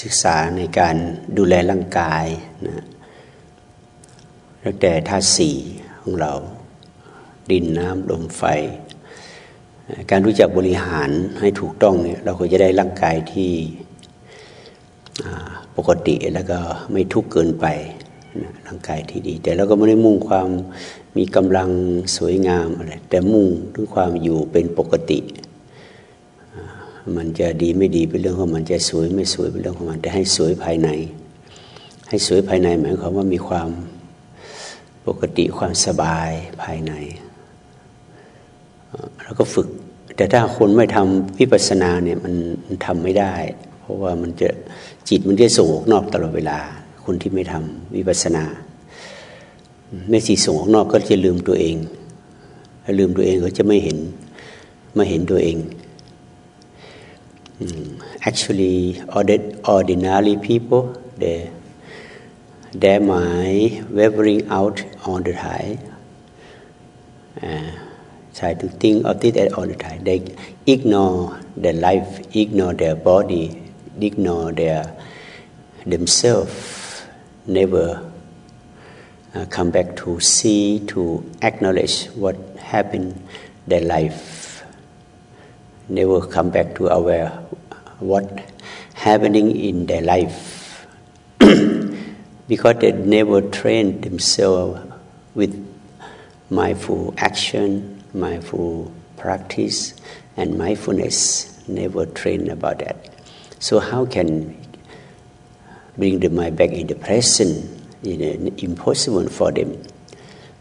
ศึกษาในการดูแลร่างกายนะตั้งแต่ธาตุสี่ของเรา ดินน้ำลมไฟ การรู้จักบริหารให้ถูกต้องเนี่ยเราก็จะได้ร่างกายที่ปกติแล้วก็ไม่ทุกข์เกินไปร่างกายที่ดี แต่เราก็ไม่ได้มุ่งความมีกำลังสวยงามอะไรแต่มุ่งถึงความอยู่เป็นปกติ มันจะดีไม่ดีเป็นเรื่องของมันจะสวยไม่สวยเป็นเรื่องของมันแต่ให้สวยภายใน ให้สวยภายในหมายความว่ามีความปกติความสบายภายใน แล้วก็ฝึก แต่ถ้าคนไม่ทำวิปัสสนาเนี่ยมันทำไม่ได้ เพราะว่ามันจะจิตมันจะส่งออกนอกตลอดเวลา คนที่ไม่ทำวิปัสสนาไม่สิส่งออกนอกก็จะลืมตัวเองลืมตัวเองก็จะไม่เห็นไม่เห็นตัวเอง actually ordinary people they their mind wavering out on the time uh, try to think of it all the time they ignore their life ignore their body ignore their themselves never uh, come back to see to acknowledge what happened their life. Never come back to aware what happening in their life because they never trained themselves with mindful action, mindful practice, and mindfulness. Never trained about that. So how can bring the mind back in the present? Know, impossible for them.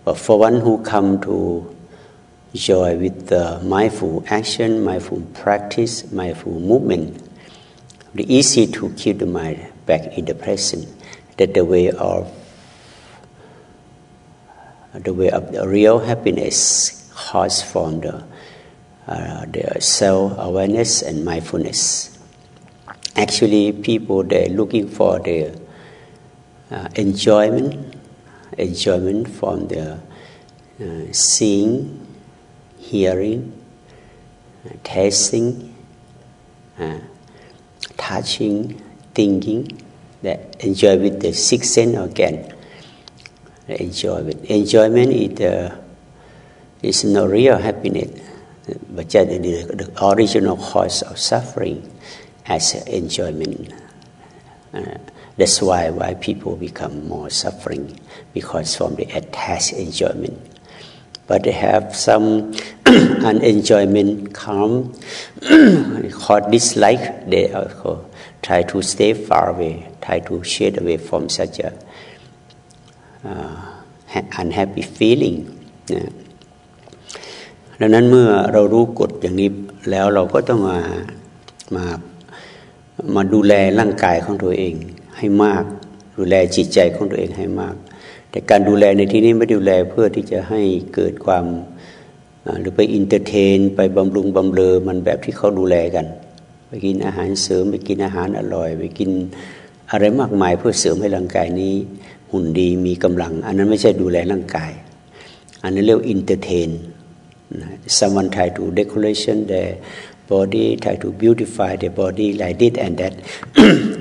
But for one who come to joy with the mindful action, mindful practice, mindful movement. It's easy to keep the mind back in the present. That the way of the way of the real happiness comes from the uh, the self awareness and mindfulness. Actually, people they're looking for the uh, enjoyment, enjoyment from the uh, seeing, hearing, tasting, uh, touching, thinking, that enjoy with the six sense organ. Enjoy with enjoyment is the is not real happiness, but just the, the original cause of suffering as enjoyment. Uh, that's why why people become more suffering because from the attached enjoyment but they have some unenjoyment come called dislike they also try to stay far away try to shed away from such a uh, unhappy feeling นะดังนั้นเมื่อเรารู้กฎอย่างนี้แล้วเราก็ต้องมามามาดูแลร่างกายของตัวเองให้มาก ดูแลจิตใจของตัวเองให้มาก แต่การดูแลในที่นี้ไม่ดูแลเพื่อที่จะให้เกิดความหรือไปอินเตอร์เทน ไปบำรุงบำเรอมันแบบที่เขาดูแลกัน ไปกินอาหารเสริมไปกินอาหารอร่อย ไปกินอะไรมากมายเพื่อเสริมให้ร่างกายนี้ หุ่นดีมีกำลัง อันนั้นไม่ใช่ดูแลร่างกาย อันนั้นเรียกอินเตอร์เทน someone try to decoration their body try to beautify their body like this and that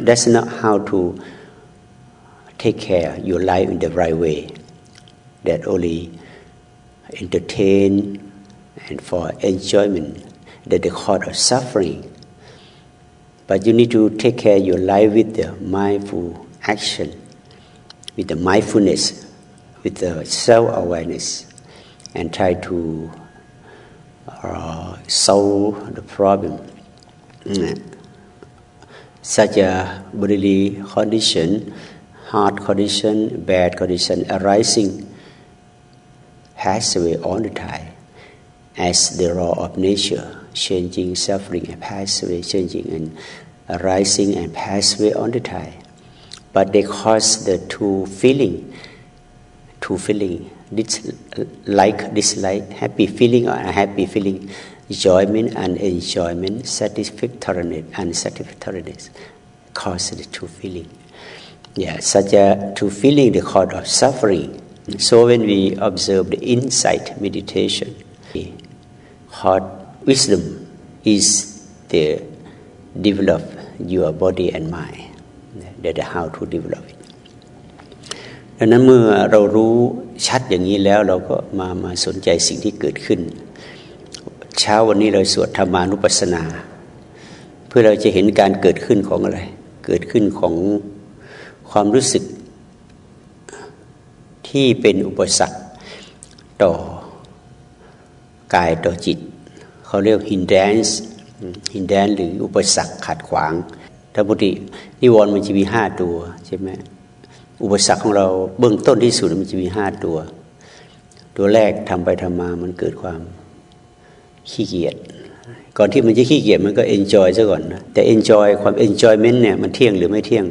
that's not how to take care your life in the right way. That only entertain and for enjoyment that the cause of suffering. But you need to take care your life with the mindful action, with the mindfulness, with the self-awareness, and try to uh, solve the problem. Mm. Such a bodily condition hard condition, bad condition arising pass away all the time as the law of nature, changing, suffering, and pass away, changing and arising and pass away all the time. But they cause the two feeling, two feeling, this like, dislike, happy feeling or unhappy feeling, enjoyment and enjoyment, satisfactoriness and unsatisfactoriness, cause the two feeling. Yeah, such a to feeling the cause of suffering. So when we observe the insight meditation, heart wisdom is the develop your body and mind. that how to develop it ดังนั้นเมื่อเรารู้ชัดอย่างนี้แล้วเราก็มามาสนใจสิ่งที่เกิดขึ้น เช้าวันนี้เราสวดธรรมานุปัสสนา เพื่อเราจะเห็นการเกิดขึ้นของอะไร เกิดขึ้นของ ความรู้สึกที่เป็นอุปสรรคต่อกายต่อจิต เขาเรียก hindrance hindrance หรืออุปสรรคขัดขวางถ้าปกตินิวรณ์มันจะมีห้าตัวใช่ไหมอุปสรรคของเราเบื้องต้นที่สุดมันจะมีห้าตัว ตัวแรกทำไปทำมามันเกิดความขี้เกียจก่อนที่มันจะขี้เกียจมันก็ enjoy ซะก่อนนะแต่ enjoy ความ enjoyment เนี่ยมันเที่ยงหรือไม่เที่ยง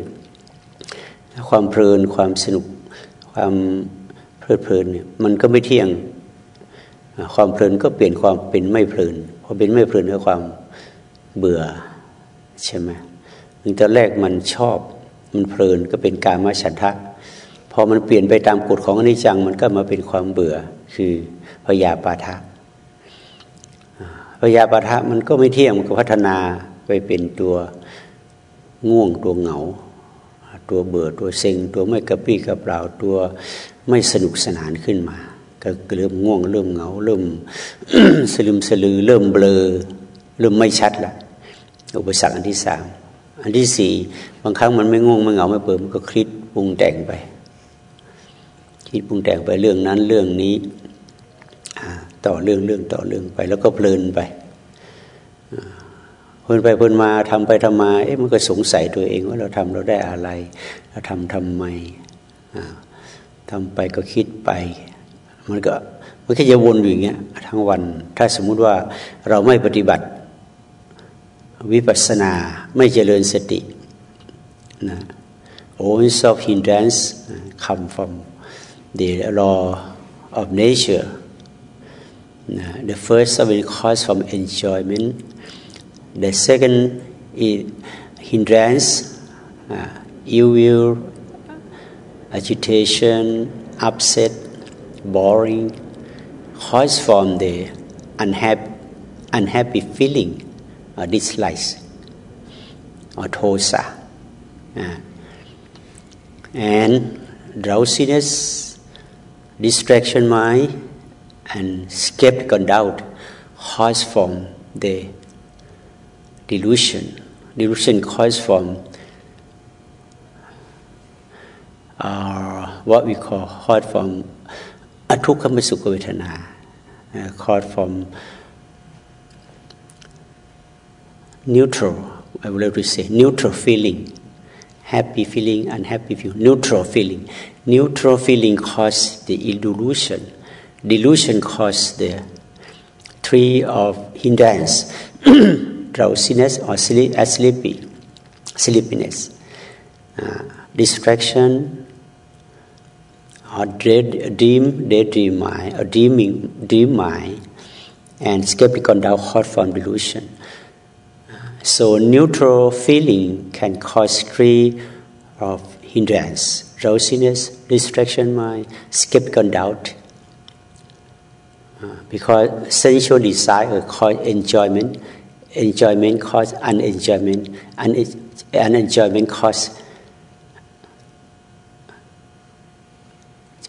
ความเพลินความสนุกความเพลิดเพลินเนี่ยมันก็ไม่เที่ยง ความเพลินก็เปลี่ยนความเป็นไม่เพลินพอเป็นไม่เพลินก็ความเบื่อใช่ไหมตอนแรกมันชอบมันเพลินก็เป็นการมาฉันทะพอมันเปลี่ยนไปตามกฎของอนิจจัง มันก็มาเป็นความเบื่อคือพยาปาทะพยาปาทะมันก็ไม่เที่ยงมันก็พัฒนาไปเป็นตัวง่วงตัวเหงา ตัวเบื่อตัวเซ็ง ตัวไม่กระปรี้กระเปล่าตัวไม่สนุกสนานขึ้นมา ก็เริ่มง่วง เริ่มเหงา เริ่มสลืมสลือ เริ่มเบลอ เริ่มไม่ชัดละอุปสรรคอันที่สามอันที่สี่บางครั้งมันไม่ง่วงไม่เหงาไม่เปิดมันก็คิดปรุงแต่งไป คิดปรุงแต่งไปเรื่องนั้นเรื่องนี้ต่อเรื่องเรื่องต่อเรื่องไป แล้วก็เพลินไป พลินไปพลินมาทำไปทำมา เอ๊ะมันก็สงสัยตัวเองว่าเราทำเราได้อะไร เราทำทำไมทำไปก็คิดไป มันก็มันก็จะวนอยู่อย่างเงี้ยทั้งวัน ถ้าสมมุติว่าเราไม่ปฏิบัติ วิปัสสนาไม่เจริญสตินะ all of hindrance come from the law of nature the first of it comes from enjoyment the second is hindrance uh, ill will agitation upset boring cause from the unhappy unhappy feeling or dislikes or tosa. Uh, and drowsiness, distraction mind, and skeptical doubt cause from the delusion. Delusion cause from uh, what we call cause from atukkhama sukha uh, from neutral, I would like to say, neutral feeling, happy feeling, unhappy feeling, neutral feeling. Neutral feeling causes the illusion. Delusion causes the tree of hindrance, drowsiness or sleep, uh, sleepy, sleepiness, uh, distraction, or dread, dream, daydream or dreaming, dream mind, and skeptical doubt hot from delusion. So neutral feeling can cause three of hindrance: drowsiness, distraction mind, skeptical doubt. Uh, because sensual desire cause enjoyment, enjoyment cause unenjoyment, Un- unenjoyment cause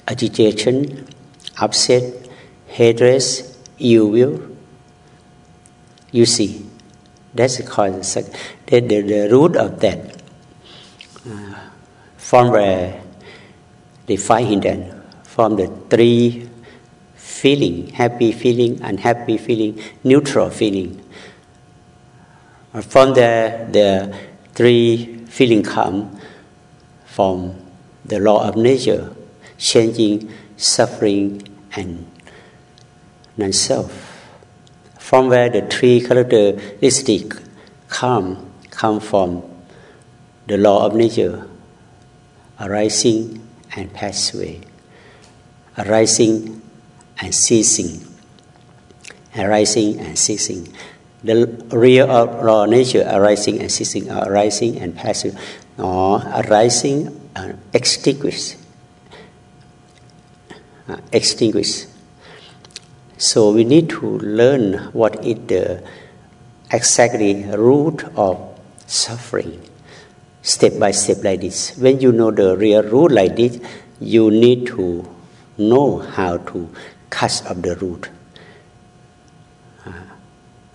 agitation, upset, hatred, ill will. You see, that's the cause. The, the, the root of that, uh, from where the five hidden, from the three feeling, happy feeling, unhappy feeling, neutral feeling. From there, the three feeling come from the law of nature, changing, suffering, and non-self from where the three characteristics come, come from the law of nature, arising and pass away, arising and ceasing, arising and ceasing. The real of nature, arising and ceasing, uh, arising and passing, or uh, arising and extinguish, uh, extinguish uh, so we need to learn what is the exactly root of suffering. step by step like this. When you know the real root like this, you need to know how to cut up the root.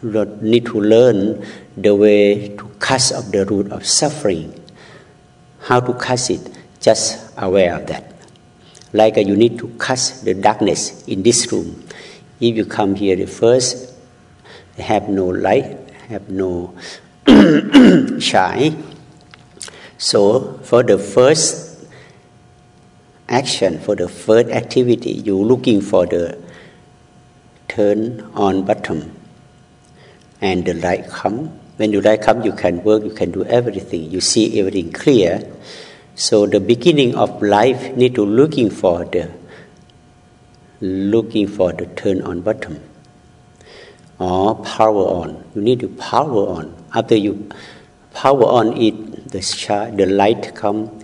Need to learn the way to cut off the root of suffering. How to cut it? Just aware of that. Like uh, you need to cut the darkness in this room. If you come here the first, have no light, have no shine. So for the first action, for the first activity, you're looking for the turn on bottom, and the light come. When the light come, you can work, you can do everything. You see everything clear. So the beginning of life need to looking for the looking for the turn on button or power on. You need to power on. After you power on it, the char, the light come,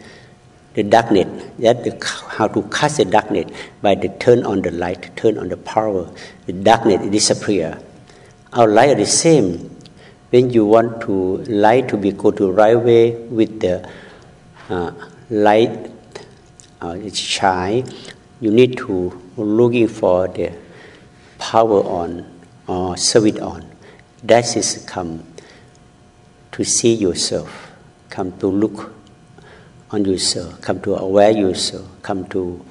the darkness. That the, how to cast the darkness by the turn on the light, turn on the power. The darkness disappear. Our light is the same. When you want to light to be go to right way with the uh, light uh, shine, you need to looking for the power on or serve it on. That is come to see yourself, come to look on yourself, come to aware yourself, come to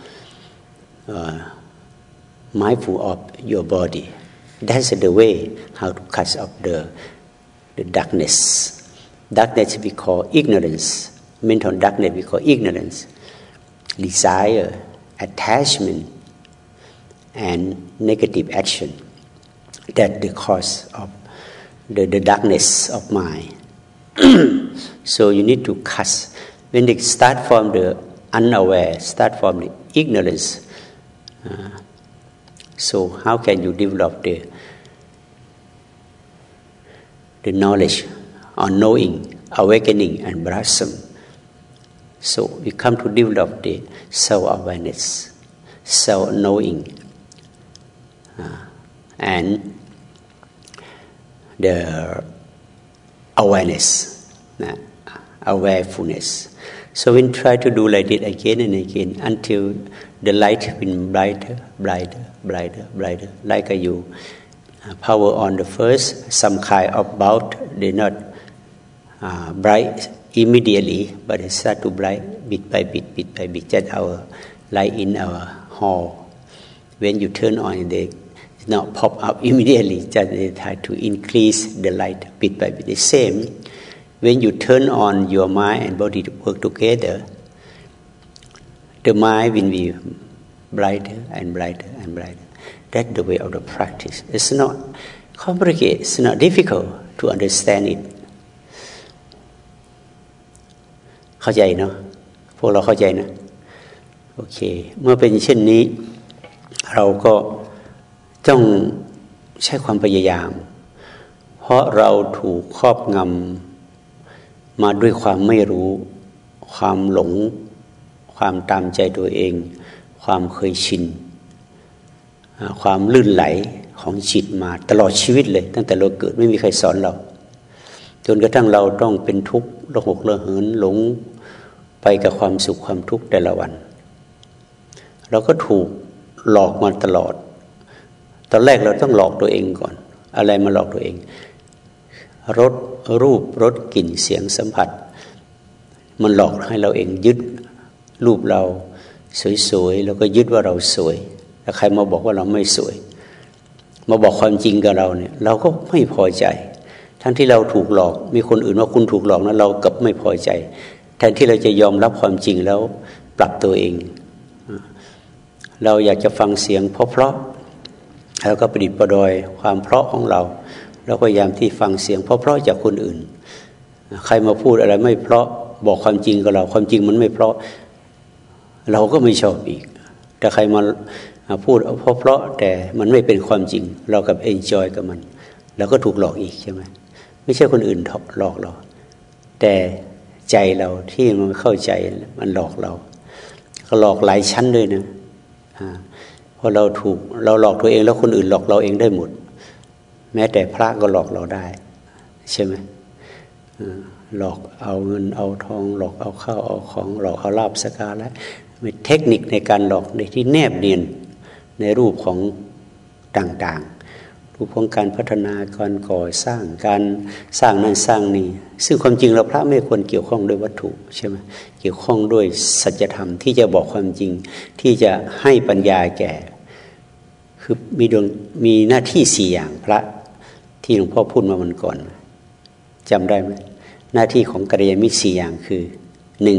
uh, mindful of your body. That's the way how to cut off the, the darkness. Darkness we call ignorance. Mental darkness we call ignorance. Desire, attachment, and negative action. That the cause of the, the darkness of mind. so you need to cut. When they start from the unaware, start from the ignorance. Uh, so how can you develop the the knowledge or knowing, awakening and blossom? So we come to develop the self-awareness, self-knowing, uh, and the awareness, uh, awarefulness. So we try to do like it again and again until the light been brighter, brighter, brighter, brighter. Like you power on the first, some kind of bulb, they not uh, bright immediately, but it start to bright bit by bit, bit by bit. Just our light in our hall. When you turn on, they not pop up immediately, just they try to increase the light bit by bit. The same, when you turn on your mind and body to work together, the mind will be brighter and brighter and brighter. That's the way of the practice. It's not complicated, it's not difficult to understand it. เข้าใจเนาะพวกเราเข้าใจนะโอเค เมื่อเป็นเช่นนี้ เราก็ต้องใช้ความพยายาม เพราะเราถูกครอบงำมาด้วยความไม่รู้ ความหลง ความตามใจตัวเอง ความเคยชิน ความลื่นไหลของจิตมาตลอดชีวิตเลย ตั้งแต่เราเกิดไม่มีใครสอนเรา จนกระทั่งเราต้องเป็นทุกข์ระหกระเหินหลงไปกับความสุขความทุกข์แต่ละวัน เราก็ถูกหลอกมาตลอด ตอนแรกเราต้องหลอกตัวเองก่อน อะไรมาหลอกตัวเองรสรูปรสกลิ่นเสียงสัมผัส มันหลอกให้เราเองยึดรูปเราสวยๆแล้วก็ยึดว่าเราสวย แล้วใครมาบอกว่าเราไม่สวย มาบอกความจริงกับเราเนี่ย เราก็ไม่พอใจ ทั้งที่เราถูกหลอก มีคนอื่นว่าคุณถูกหลอกนะเรากับไม่พอใจ แทนที่เราจะยอมรับความจริงแล้วปรับตัวเอง เราอยากจะฟังเสียงเพราะๆแล้วก็ประดิษฐ์ประดอยความเพราะของเรา แล้วพยายามที่ฟังเสียงเพราะๆจากคนอื่น ใครมาพูดอะไรไม่เพราะบอกความจริงกับเรา ความจริงมันไม่เพราะ เราก็ไม่ชอบอีกแต่ใครมา พูดเพราะเพราะแต่มันไม่เป็นความจริง เรากับเอนจอยกับมันเราก็ถูกหลอกอีกใช่ไหมไม่ใช่คนอื่นหลอกเรา แต่ใจเราที่มันเข้าใจมันหลอกเรา ก็หลอกหลายชั้นด้วยนะราะเราถูกเราหลอกตัวเองแล้วคนอื่นหลอกเราเองได้หมด แม้แต่พระก็หลอกเราได้ ใช่ไหมหลอกเอาเงินเอาทอง หลอกเอาข้าวเอาของ หลอกเอาลาบสกาและเทคนิคในการหลอกในที่แนบเนียน ในรูปของต่างๆ รูปของการพัฒนาการก่อสร้างการสร้างนั้นสร้างนี้ซึ่งความจริงเราพระไม่ควรเกี่ยวข้องด้วยวัตถุใช่ไหมเกี่ยวข้องด้วยสัจธรรมที่จะบอกความจริงที่จะให้ปัญญาแก่คือมีดวงมีหน้าที่สี่อย่างพระที่หลวงพ่อพูดมาวันก่อนจำได้ไหมหน้าที่ของกัลยาณมิสี่อย่างคือหนึ่ง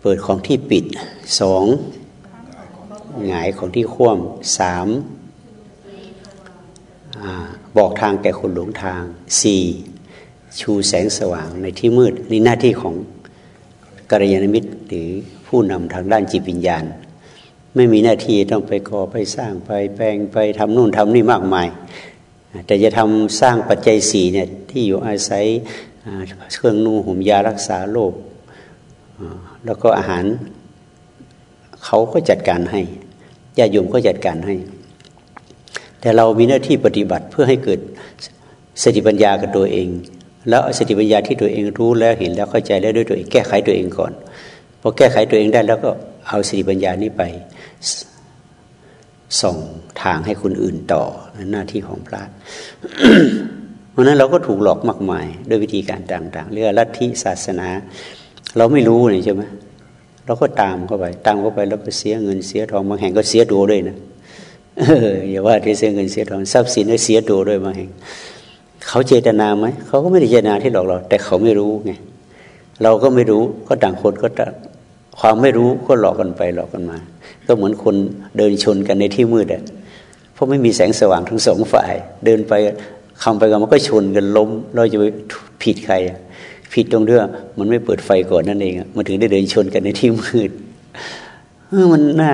เปิดของที่ปิดสอง หงายของที่คว่ำสามบอกทางแก่คนหลงทางสี่ชูแสงสว่างในที่มืด นี่หน้าที่ของกัลยาณมิตรหรือผู้นำทางด้านจิตวิญญาณ ไม่มีหน้าที่ต้องไปก่อไปสร้างไปแปลงไปทำนู่นทำนี่มากมาย แต่จะทำสร้างปัจจัยสี่เนี่ยที่อยู่อาศัยเครื่องนุ่งห่มยารักษาโรคแล้วก็อาหารเขาก็จัดการให้ ญาติโยมก็จัดการให้ แต่เรามีหน้าที่ปฏิบัติเพื่อให้เกิดสติปัญญากับตัวเอง แล้วสติปัญญาที่ตัวเองรู้แล้วเห็นแล้วเข้าใจแล้วด้วยตัวเองแก้ไขตัวเองก่อนพอแก้ไขตัวเองได้แล้วก็เอาสติปัญญานี้ไปส่งทางให้คนอื่นต่อหน้าที่ของพระเพราะนั้นเราก็ถูกหลอกมากมาย ด้วยวิธีการต่างๆเรื่องลัทธิศาสนา เราไม่รู้นี่ใช่ไหม เราก็ตามเข้าไป ตามเข้าไปแล้วก็เสียเงินเสียทองบางแห่งก็เสียตัวด้วยนะอย่าว่าที่เสียเงินเสียทองทรัพย์สินก็เสียตัวด้วยบางแห่งเขาเจตนาไหมเขาก็ไม่ได้เจตนาที่หลอกเรา แต่เขาไม่รู้ไงเราก็ไม่รู้ก็ต่างคนก็ต่างความไม่รู้ก็หลอกกันไปหลอกกันมา ก็เหมือนคนเดินชนกันในที่มืดอะเพราะไม่มีแสงสว่างทั้งสองฝ่าย เดินไปคำไปกันมันก็ชนกันล้ม เราจะไปผิดใคร ผิดตรงเรื่องมันไม่เปิดไฟก่อนนั่นเองมันถึงได้เดินชนกันในที่มืดมันน่า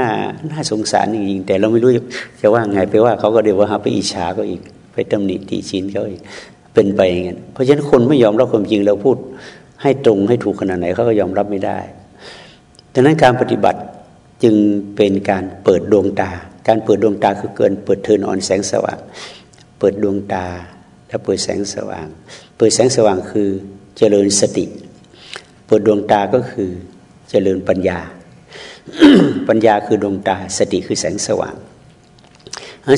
น่าสงสารจริงๆแต่เราไม่รู้จะว่าไงไปว่าเขาก็เดี๋ยวว่าไปอิจฉาก็อีก ไปตำหนิตีชินเขาอีกเป็นไปอย่างนั้นเพราะฉะนั้นคนไม่ยอมรับความจริงเราพูด ให้ตรงให้ถูกขนาดไหนเขาก็ยอมรับไม่ได้ดังนั้นการปฏิบัติจึงเป็นการเปิดดวงตา การเปิดดวงตาคือเกิน เปิดเทินอ่อนแสงสว่าง เปิดดวงตาแล้วเปิดแสงสว่าง เปิดแสงสว่างคือ เจริญสติเปิดดวงตาก็คือเจริญปัญญา ปัญญาคือดวงตา สติคือแสงสว่าง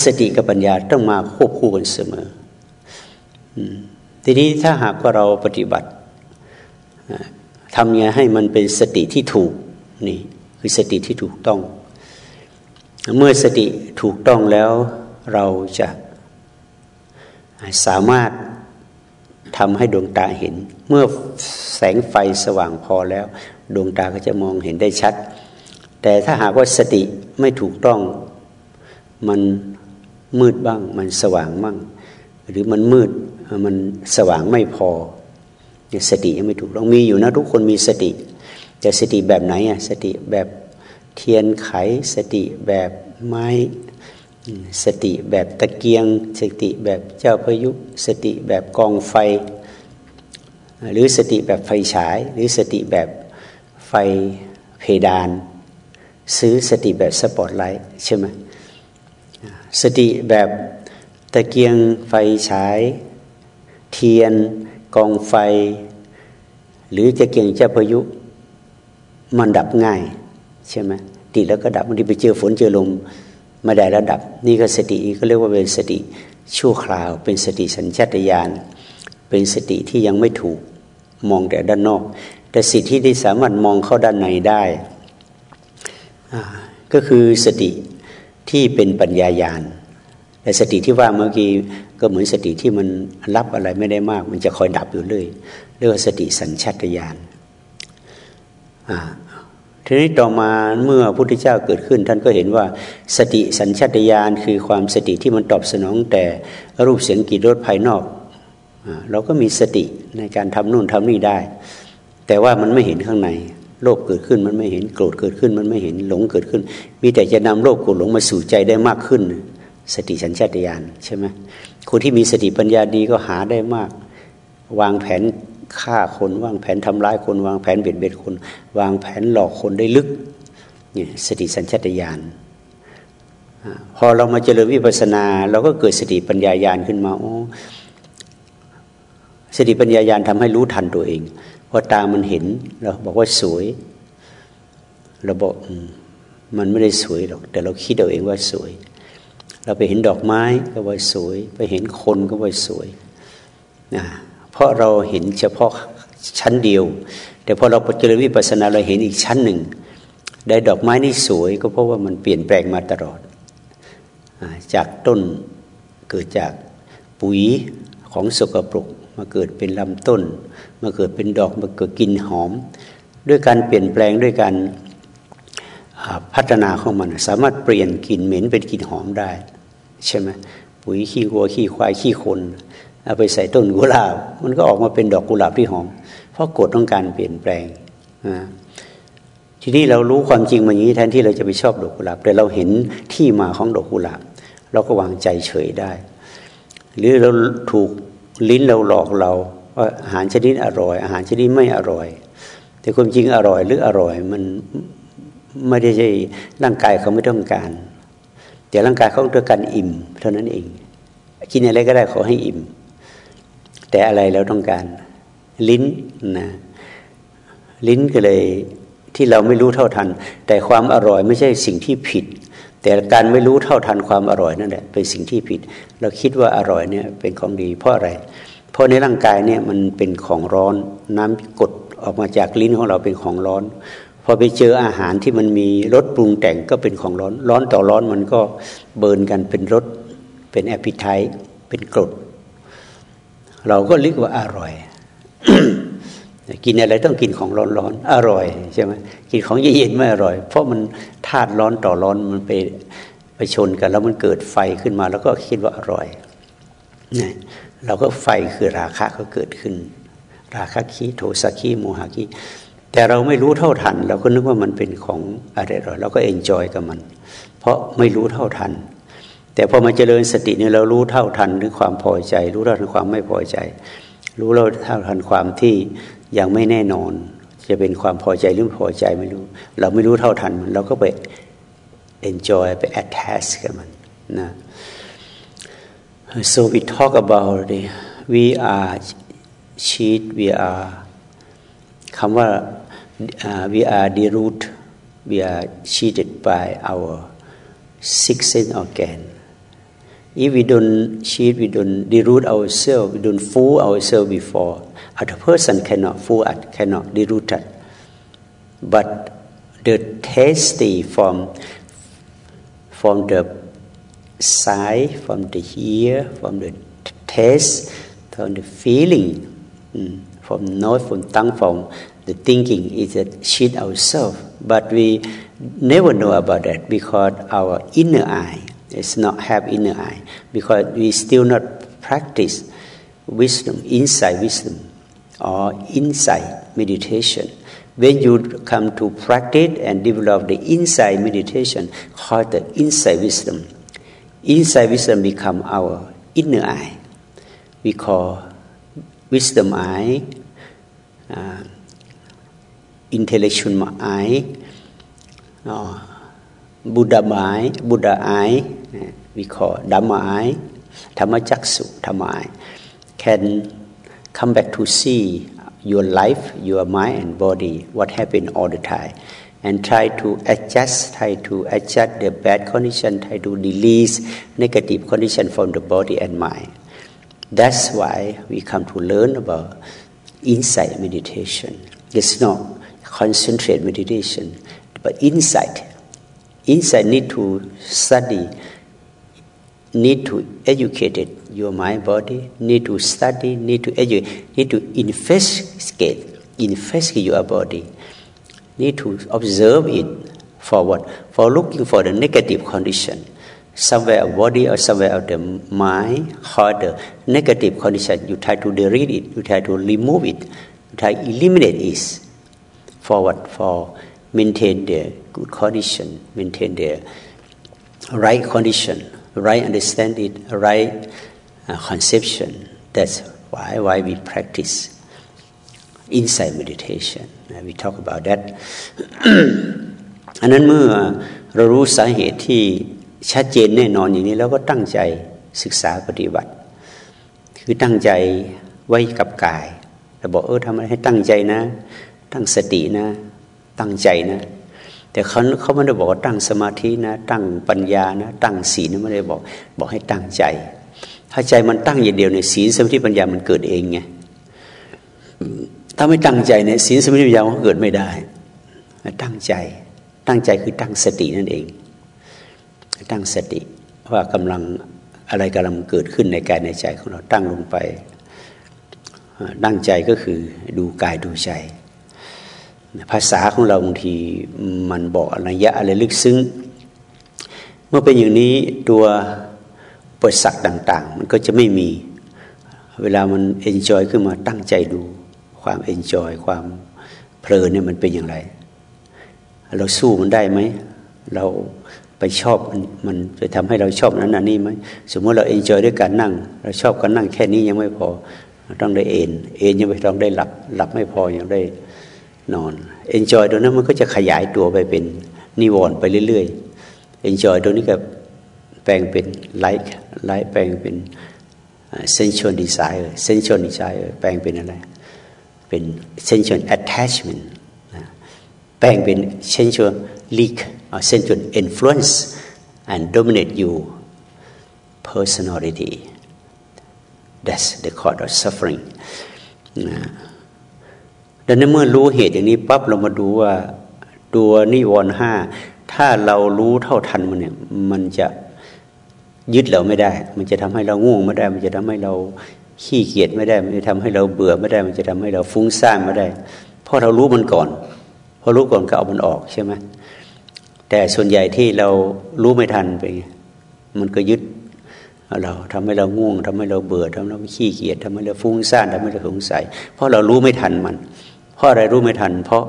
สติกับปัญญาต้องมาควบคู่กันเสมอทีนี้ถ้าหากว่าเราปฏิบัติทำยังไงให้มันเป็นสติที่ถูกนี่คือสติที่ถูกต้อง เมื่อสติถูกต้องแล้วเราจะสามารถ ทำให้ดวงตาเห็น เมื่อแสงไฟสว่างพอแล้ว ดวงตาก็จะมองเห็นได้ชัด แต่ถ้าหากว่าสติไม่ถูกต้อง มันมืดบ้าง มันสว่างบ้างหรือมันมืดมันสว่างไม่พอสติยังไม่ถูกต้องมีอยู่นะทุกคนมีสติ แต่สติแบบไหนอะสติแบบเทียนไขสติแบบไม้ สติแบบตะเกียง สติแบบเจ้าพายุ สติแบบกองไฟ หรือสติแบบไฟฉาย หรือสติแบบไฟเพดาน คือสติแบบสปอตไลท์ใช่ไหมสติแบบตะเกียงไฟฉาย เทียนกองไฟ หรือตะเกียงเจ้าพายุ มันดับง่ายใช่ไหมติดแล้วก็ดับบางทีไปเจอฝนเจอลม มาได้ระดับ นี่ก็สติก็เรียกว่าเป็นสติชั่วคราว เป็นสติสัญชาตญาณเป็นสติที่ยังไม่ถูกมองแต่ด้านนอก แต่สิทธิที่สามารถมองเข้าด้านในได้ ก็คือสติที่เป็นปัญญายาณแต่สติที่ว่าเมื่อกี้ก็เหมือนสติที่มันรับอะไรไม่ได้มาก มันจะคอยดับอยู่เลยเรียกว่าสติสัญชาตญาณ ทีนี้ต่อมาเมื่อพระพุทธเจ้าเกิดขึ้น ท่านก็เห็นว่าสติสัญชาตญาณคือความสติที่มันตอบสนองแต่รูปเสียงกลิ่นรสภายนอก เราก็มีสติในการทำนู่นทำนี่ได้ แต่ว่ามันไม่เห็นข้างในโลภเกิดขึ้นมันไม่เห็นโกรธเกิดขึ้นมันไม่เห็นหลงเกิดขึ้น มีแต่จะนำโลภโกรธหลงมาสู่ใจได้มากขึ้น สติสัญชาตญาณใช่ไหมคนที่มีสติปัญญาดีก็หาได้มาก วางแผน ฆ่าคนวางแผนทำร้ายคนวางแผนเบียดเบียนคน วางแผนหลอกคนได้ลึกเนี่ยสติสัญชาตญาณพอเรามาเจริญวิปัสนา เราก็เกิดสติปัญญาญาณขึ้นมาโอ้สติปัญญายาณทำให้รู้ทันตัวเองพอตามันเห็นเราบอกว่าสวย เราบอกมันไม่ได้สวยหรอก แต่เราคิดเอาเองว่าสวย เราไปเห็นดอกไม้ก็ว่าสวย ไปเห็นคนก็ว่าสวยนะ เพราะเราเห็นเฉพาะชั้นเดียว แต่พอเราเจริวิปัสสนาเราเห็นอีกชั้นหนึ่ง ได้ดอกไม้นี่สวยก็เพราะว่ามันเปลี่ยนแปลงมาตลอด จากต้นเกิดจากปุ๋ยของสกปรกมาเกิดเป็นลำต้น มาเกิดเป็นดอกมาเกิดกลิ่นหอม ด้วยการเปลี่ยนแปลงด้วยการพัฒนาของมันสามารถเปลี่ยนกลิ่นเหม็นเป็นกลิ่นหอมได้ ใช่ไหมปุ๋ยขี้วัวขี้ควายขี้คน เอาไปใส่ต้นกุหลาบ มันก็ออกมาเป็นดอกกุหลาบที่หอม เพราะกฎต้องการเปลี่ยนแปลงทีนี้เรารู้ความจริงมาอย่างนี้แทนที่เราจะไปชอบดอกกุหลาบ แต่เราเห็นที่มาของดอกกุหลาบ เราก็วางใจเฉยได้ หรือเราถูกลิ้นเราหลอกเราว่าอาหารชนิดอร่อย อาหารชนิดไม่อร่อย แต่ความจริงอร่อยหรืออร่อยมันไม่ได้ใช่ร่างกายเขาไม่ต้องการ แต่ร่างกายเขาต้องการอิ่ม เท่านั้นเอง กินอะไรก็ได้ขอให้อิ่ม แต่อะไรเราต้องการ ลิ้นนะลิ้นก็เลยที่เราไม่รู้เท่าทัน แต่ความอร่อยไม่ใช่สิ่งที่ผิด แต่การไม่รู้เท่าทันความอร่อยนั่นแหละเป็นสิ่งที่ผิด เราคิดว่าอร่อยเนี่ยเป็นของดี เพราะอะไร เพราะในร่างกายเนี่ยมันเป็นของร้อน น้ำกดออกมาจากลิ้นของเราเป็นของร้อนพอไปเจออาหารที่มันมีรสปรุงแต่งก็เป็นของร้อน ร้อนต่อร้อนมันก็เบิร์นกันเป็นรสเป็นแอปิไทเป็นกรด เราก็เรียกว่าอร่อย กินอะไรต้องกินของร้อนๆอร่อยใช่ไหมกินของเย็นๆไม่อร่อย เพราะมันธาตุร้อนต่อร้อนมันไปไปชนกันแล้วมันเกิดไฟขึ้นมา แล้วก็คิดว่าอร่อยนะเราก็ไฟคือราคะก็เกิดขึ้น ราคะคีโทสะคีโมหะคีแต่เราไม่รู้เท่าทัน เราก็นึกว่ามันเป็นของอะไรหรอเราก็เอนจอยกับมัน เพราะไม่รู้เท่าทัน แต่พอมาเจริญสติเนี่ยเรารู้เท่าทันหรือความพอใจ รู้เท่าทันความไม่พอใจ รู้เราเท่าทันความที่ยังไม่แน่นอน จะเป็นความพอใจหรือไม่พอใจไม่รู้ เราไม่รู้เท่าทันมันเราก็ไป enjoy ไป attach กับมันนะ so we talk about the we are cheat we are คำว่า uh, we are the root we are cheated by our six sense organ if we don't cheat we don't deroot ourselves we don't fool ourselves before. Other person cannot fool us cannot deroot us. But the tasty from from the sight from the ear from the taste from the feeling mm, from nose from tongue from the thinking is that cheat ourselves, but we never know about that because our inner eye is not have inner eye because we still not practice wisdom, inside wisdom, or inside meditation. When you come to practice and develop the inside meditation, called the inside wisdom, inside wisdom become our inner eye. We call wisdom eye. Uh, intellectual eye, uh, Buddha eye, Buddha eye, we call Dhamma eye, Dhamma Jaksu, Dhamma eye, can come back to see your life, your mind and body, what happened all the time, and try to adjust, try to adjust the bad condition, try to release negative condition from the body and mind. That's why we come to learn about insight meditation. It's not concentrate meditation, but insight. Insight need to study, need to educate it, your mind, body, need to study, need to educate, need to investigate, investigate your body, need to observe it for what? For looking for the negative condition. Somewhere of body or somewhere of the mind, or the negative condition, you try to delete it, you try to remove it, you try to eliminate it forward for maintain the good condition, maintain the right condition, right understanding, right uh, conception. That's why why we practice inside meditation. Uh, we talk about that. อันนั้นเมื่อเรารู้สาเหตุที่ชัดเจนแน่นอนอย่างนี้แล้วก็ตั้งใจศึกษาปฏิบัติ คือตั้งใจไว้กับกายเราบอกเออทำอะไรให้ตั้งใจนะ ตั้งสตินะ ตั้งใจนะ แต่เขาเขาไม่ได้บอกว่าตั้งสมาธินะ ตั้งปัญญานะ ตั้งศีลไม่ได้บอก บอกให้ตั้งใจ ถ้าใจมันตั้งอย่างเดียวในศีลสมาธิปัญญามันเกิดเองไงถ้าไม่ตั้งใจเนี่ยศีลสมาธิปัญญามันเกิดไม่ได้ ตั้งใจ ตั้งใจคือตั้งสตินั่นเอง ตั้งสติว่ากำลังอะไรกำลังเกิดขึ้นในกายในใจของเราตั้งลงไปตั้งใจก็คือดูกายดูใจ ภาษาของเราบางทีมันบอกอะไรยะอะไรลึกซึ้ง เมื่อเป็นอย่างนี้ตัวอุปสรรคต่าง ๆ มันก็จะไม่มี เวลามัน enjoy ขึ้นมาตั้งใจดู ความ enjoy ความเพลินเนี่ยมันเป็นอย่างไร เราสู้มันได้ไหม เราไปชอบมันไปทำให้เราชอบนั้นนี่ไหมสมมติเรา enjoy ด้วยการนั่ง เราชอบการนั่งแค่นี้ยังไม่พอ ต้องได้เอนเอนยังไม่ต้องได้หลับ หลับไม่พอยังได้ นอนenjoy ตัวนั้นมันก็จะขยายตัวไปเป็นนิวรณ์ไปเรื่อยๆ enjoy ตัวนี้ก็แปลงเป็น like like แปลงเป็น sensual desire sensual desire แปลงเป็นอะไร เป็น sensual attachment แปลงเป็น sensual greed or sensual influence and dominate you personality that's the cause of suffering ดังนั้นเมื่อรู้เหตุอย่างนี้ปั๊บเรามาดูว่าตัวนิวรณ์ห้าถ้าเรารู้เท่าทันมันเนี่ย มันจะยึดเราไม่ได้ มันจะทำให้เราง่วงไม่ได้ มันจะทำให้เราขี้เกียจไม่ได้ มันจะทำให้เราเบื่อไม่ได้ มันจะทำให้เราฟุ้งซ่านไม่ได้เพราะเรารู้มันก่อนพอรู้ก่อนก็เอามันออกใช่ไหมแต่ส่วนใหญ่ที่เรารู้ไม่ทันไปมันก็ยึดเราทำให้เราง่วงทำให้เราเบื่อทำให้เราขี้เกียจทำให้เราฟุ้งซ่านทำให้เราสงสัย เพราะเรารู้ไม่ทันมัน เพราะอะไรรู้ไม่ทัน เพราะ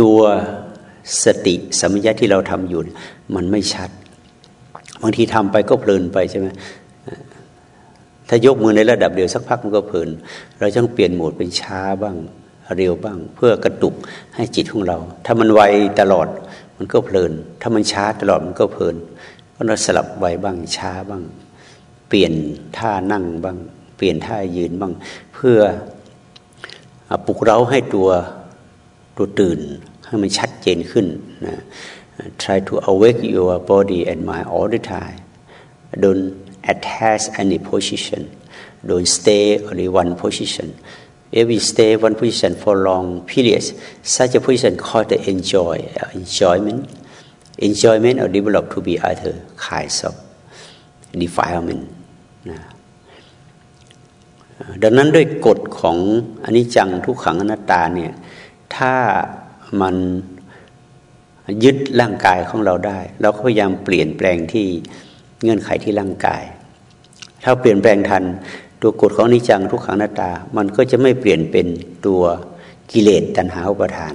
ตัวสติสัมยาที่เราทำอยู่ มันไม่ชัด บางทีทำไปก็เพลินไปใช่ไหมถ้ายกมือในระดับเดียวสักพักมันก็เพลิน เราต้องเปลี่ยนโหมดเป็นช้าบ้างเร็วบ้าง เพื่อกระตุกให้จิตของเรา ถ้ามันไวตลอดมันก็เพลิน ถ้ามันช้าตลอดมันก็เพลินก็เราสลับไวบ้างช้าบ้าง เปลี่ยนท่านั่งบ้าง เปลี่ยนท่ายืนบ้าง เพื่อ ปลุกเราให้ตัวตัวตื่นให้มันชัดเจนขึ้นนะ try to awake your body and mind all the time don't attach any position don't stay only one position if we stay one position for long periods, such a position called the enjoy enjoyment Enjoyment or develop to be other kinds of defilement นะ ดังนั้นด้วยกฎของอนิจจังทุกขังอนัตตาเนี่ยถ้ามันยึดร่างกายของเราได้ เราก็พยายามเปลี่ยนแปลงที่เงื่อนไขที่ร่างกาย ถ้าเปลี่ยนแปลงทันตัวกฎของนิจังทุกขังนาตา มันก็จะไม่เปลี่ยนเป็นตัวกิเลสตัณหาอุปทาน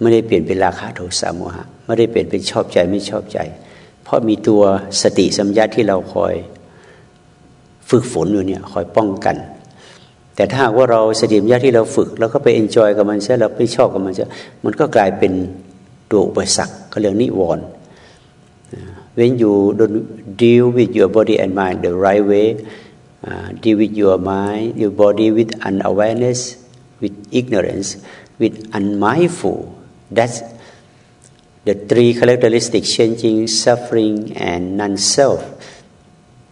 ไม่ได้เปลี่ยนเป็นราคะโทสะโมหะ ไม่ได้เปลี่ยนเป็นชอบใจไม่ชอบใจ เพราะมีตัวสติสัมยาที่เราคอย ฝึกฝนอยู่เนี่ยคอยป้องกัน แต่ถ้าว่าเราเสติสัมยาที่เราฝึก แล้วก็ไป enjoy กับมันใช่เราไม่ชอบกับมันใช่มันก็กลายเป็นตัวอุปสรรคก็เรียกนิวรณ์ when you don't deal with your body and mind the right way uh, deal with your mind, your body with unawareness, with ignorance, with unmindful. That's the three characteristic changing, suffering, and non self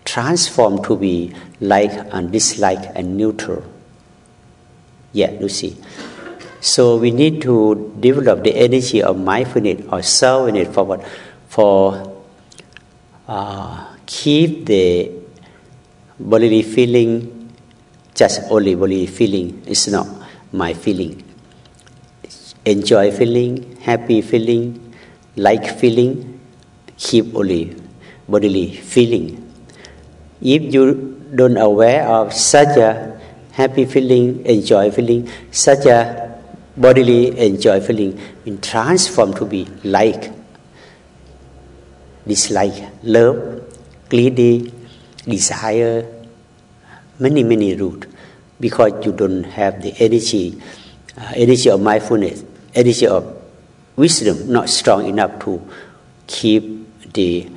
transform to be like and dislike and neutral. Yeah, you see. So we need to develop the energy of mindfulness or self-awareness for what? For uh, keep the bodily feeling, just only bodily feeling, It's not my feeling. Enjoy feeling, happy feeling, like feeling, keep only bodily feeling. If you don't aware of such a happy feeling, enjoy feeling, such a bodily enjoy feeling, it transform to be like, dislike, love, greedy, desire, many, many root because you don't have the energy, uh, energy of mindfulness, energy of wisdom not strong enough to keep the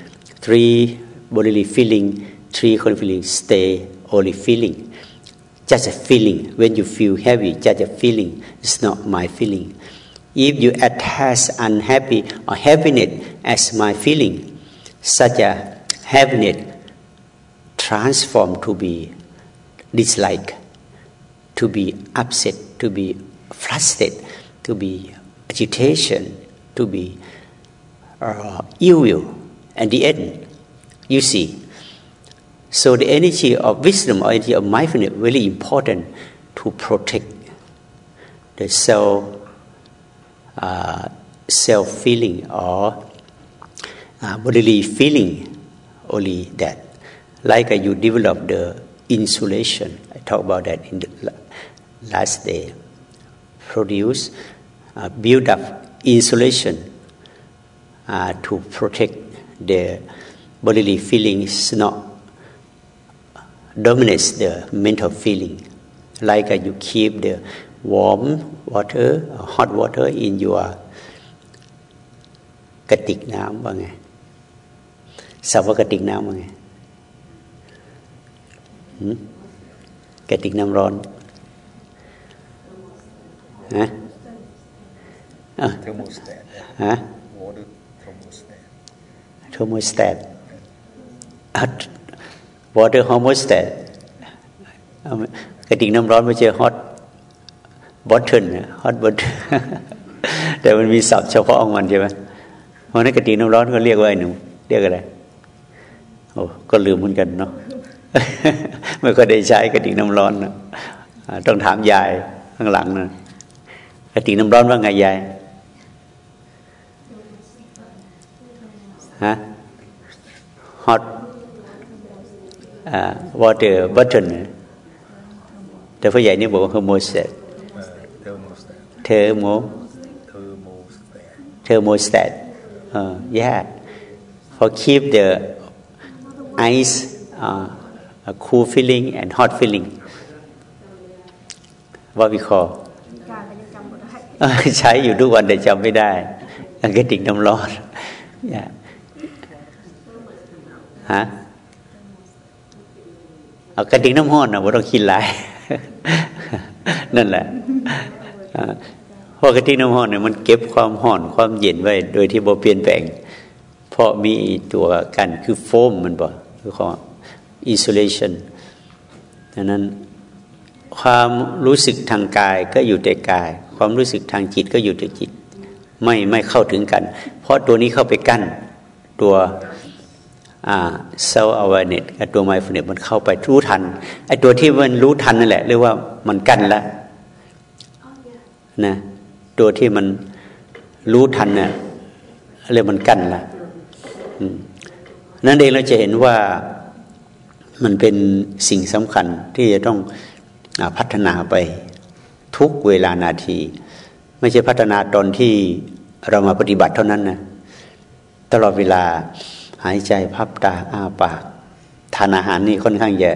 three bodily feeling, three feeling stay only feeling. just a feeling. When you feel heavy, just a feeling. It's not my feeling. If you attach unhappy or happiness as my feeling, such a happiness transform to be dislike, to be upset, to be frustrated, to be agitation, to be uh, ill will. And the end, you see. So the energy of wisdom or energy of mindfulness really important to protect the self uh, self feeling or uh, bodily feeling only that. Like uh, you develop the insulation I talked about that in the last day produce uh, build up insulation uh, to protect the bodily feelings not dominates the mental feeling like uh, you keep the warm water hot water in your กระติกน้ำว่าไงศัพท์ว่ากระติกน้ำว่าไงกระติกน้ำร้อนฮะ thermostat ฮะ water thermostat thermostat water thermostat กระติกน้ำร้อนไม่ใช่ hot bottle hot bottle แต่มันมีศัพท์เฉพาะของมันใช่ไหมเพราะนั้นกระติกน้ำร้อนก็เรียกว่าไอ้หนูเรียกอะไรโอ้ก็ลืมเหมือนกันเนาะไม่ก็ได้ใช้กระติกน้ำร้อนนะต้องถามยายข้างหลังนะกระติกน้ำร้อนว่าไงยายฮะ hot water button แต่ผู้ใหญ่นี่บอกว่า thermostat เทอร์โมเทอร์โมสแตทเออ yeah for keep the ice uh, a cool feeling and hot feeling what we call ใช้อยู่ทุกวันแต่จำไม่ได้กระติกน้ำร้อน yeah. ฮะ เอากระติกน้ำห้อนนะบ่ต้องคิดหลาย นั่นแหละเพราะกระติกน้ำห้อนเนี่ยมันเก็บความห่อนความเย็นไว้ โดยที่บ่เปลี่ยนแปลง เพราะมีตัวกันคือโฟมมันบ่คือของ isolation ดังนั้นความรู้สึกทางกายก็อยู่แต่กาย ความรู้สึกทางจิตก็อยู่แต่จิต ไม่ไม่เข้าถึงกัน เพราะตัวนี้เข้าไปกั้นตัว เซลล์อเวเนตกับตัวไมโฟเนตมันเข้าไปรู้ทันไอ้ตัวที่มันรู้ทันนั่นแหละเรียกว่ามันกั้นแล้วนะตัวที่มันรู้ทันเนี่ยเรียกมันกั้นละนั่นเองเราจะเห็นว่ามันเป็นสิ่งสำคัญที่จะต้องพัฒนาไปทุกเวลานาที ไม่ใช่พัฒนาตอนที่เรามาปฏิบัติเท่านั้นนะตลอดเวลา หายใจพับตาอ้าปาก ทานอาหารนี่ค่อนข้างจะ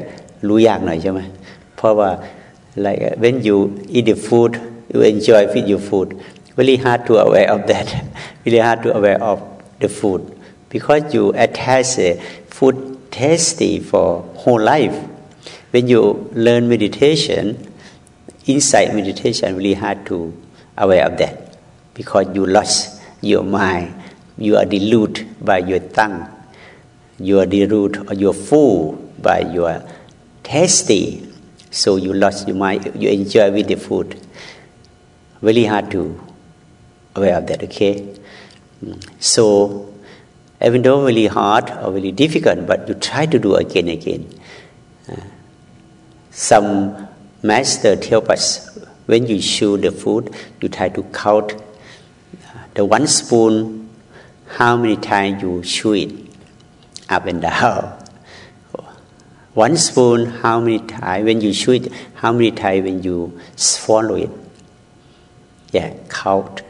รู้ยากหน่อยใช่ไหมเพราะว่า like when you eat the food you enjoy with your food very hard to aware of that very hard to aware of the food because you attach food tasty for whole life when you learn meditation inside meditation really hard to aware of that because you lost your mind you are deluded by your tongue you are deluded or you're fooled by your tasty, so you lost your mind, you enjoy with the food. Very hard to aware of that, okay? So, even though really hard or really difficult, but you try to do again and again. Uh, some master help us when you chew the food, you try to count the one spoon, how many times you chew it up and down. One spoon, how many times when you chew it, how many times when you swallow it? Yeah, count.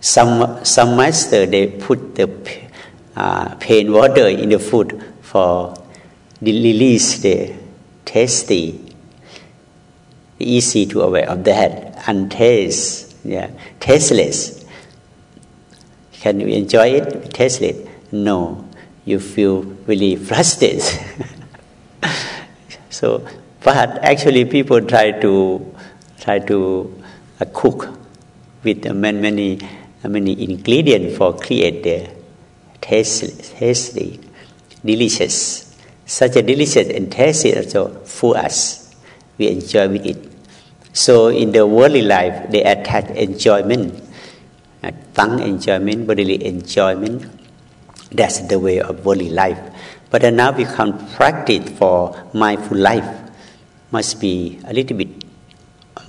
Some some master they put the uh, pain water in the food for the release the tasty. Easy to aware of that. Untaste, yeah, tasteless. Can you enjoy it? Tasteless? No you feel really frustrated. so but actually people try to try to uh, cook with many many many ingredients for create the taste, tasty, delicious. Such a delicious and tasty also for us. We enjoy with it. So in the worldly life, they attach enjoyment, uh, tongue enjoyment, bodily enjoyment. That's the way of worldly life. But now become practice for mindful life must be a little bit,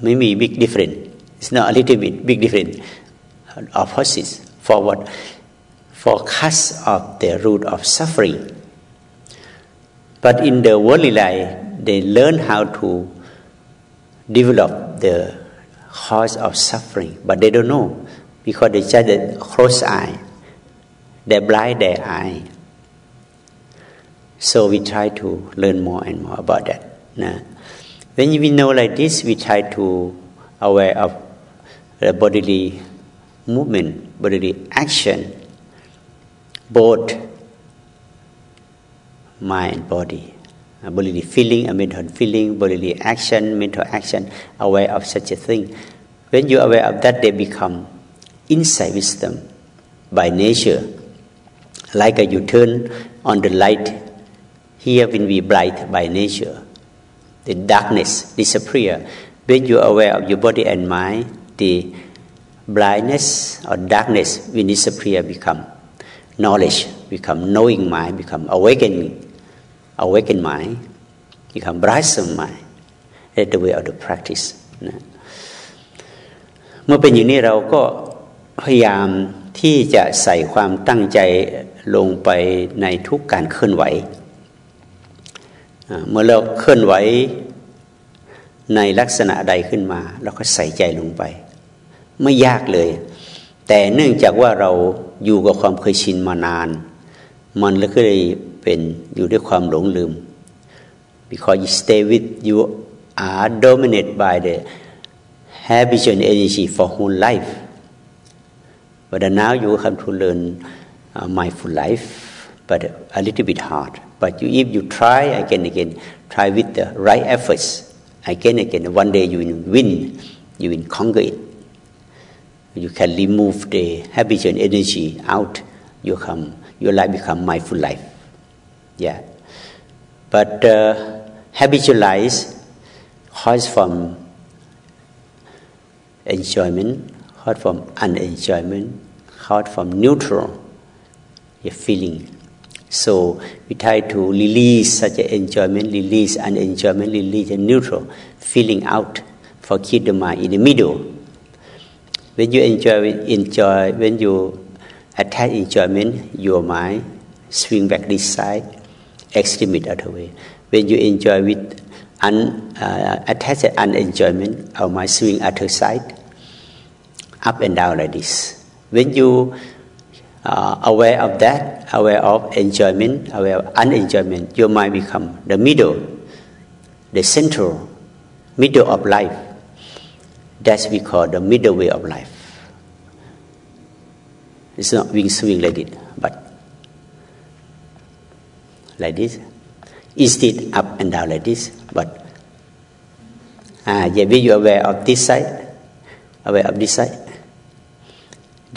maybe big different. It's not a little bit, big different. Opposites for what? For cause of the root of suffering. But in the worldly life, they learn how to develop the cause of suffering, but they don't know because they just close eye, they blind their eye. So we try to learn more and more about that. When we know like this, we try to aware of the bodily movement, bodily action, both mind and body uh, bodily feeling, uh, a mental feeling, bodily action, mental action, aware of such a thing. When you're aware of that, they become insight wisdom by nature. Like you turn on the light here when we bright by nature. The darkness disappear. When you're aware of your body and mind, the blindness or darkness will disappear, become knowledge, become knowing mind, become awakening awakened mind become blossom mind that's the way of the practice นะเมื่อเป็นอย่างนี้เราก็พยายามที่จะใส่ความตั้งใจ ลงไปในทุกการเคลื่อนไหว เมื่อเราเคลื่อนไหวในลักษณะใดขึ้นมาเราก็ใส่ใจลงไป ไม่ยากเลย แต่เนื่องจากว่าเราอยู่กับความเคยชินมานาน มันเลยเป็นอยู่ด้วยความหลงลืม because you stay with you are dominated by the habitual energy for whole life but now you have to learn uh, mindful life but a little bit hard. But you, if you try again again try with the right efforts again again one day you will win you will conquer it. You can remove the habitual energy out you come your life become mindful life. Yeah. But uh, habitualize comes from enjoyment, comes from unenjoyment, comes from neutral a feeling. So we try to release such an enjoyment, release an enjoyment, release a neutral feeling out for keep the mind in the middle. When you enjoy, enjoy when you attach enjoyment, your mind swing back this side extreme it other way. When you enjoy with un, uh, attached unenjoyment, our mind swing other side, up and down like this. When you uh, aware of that, aware of enjoyment, aware of unenjoyment, your mind become the middle, the central, middle of life. That's we call the middle way of life. It's not being swing like it, but like this. Instead up and down like this. But ah, yeah, be you aware of this side, aware of this side.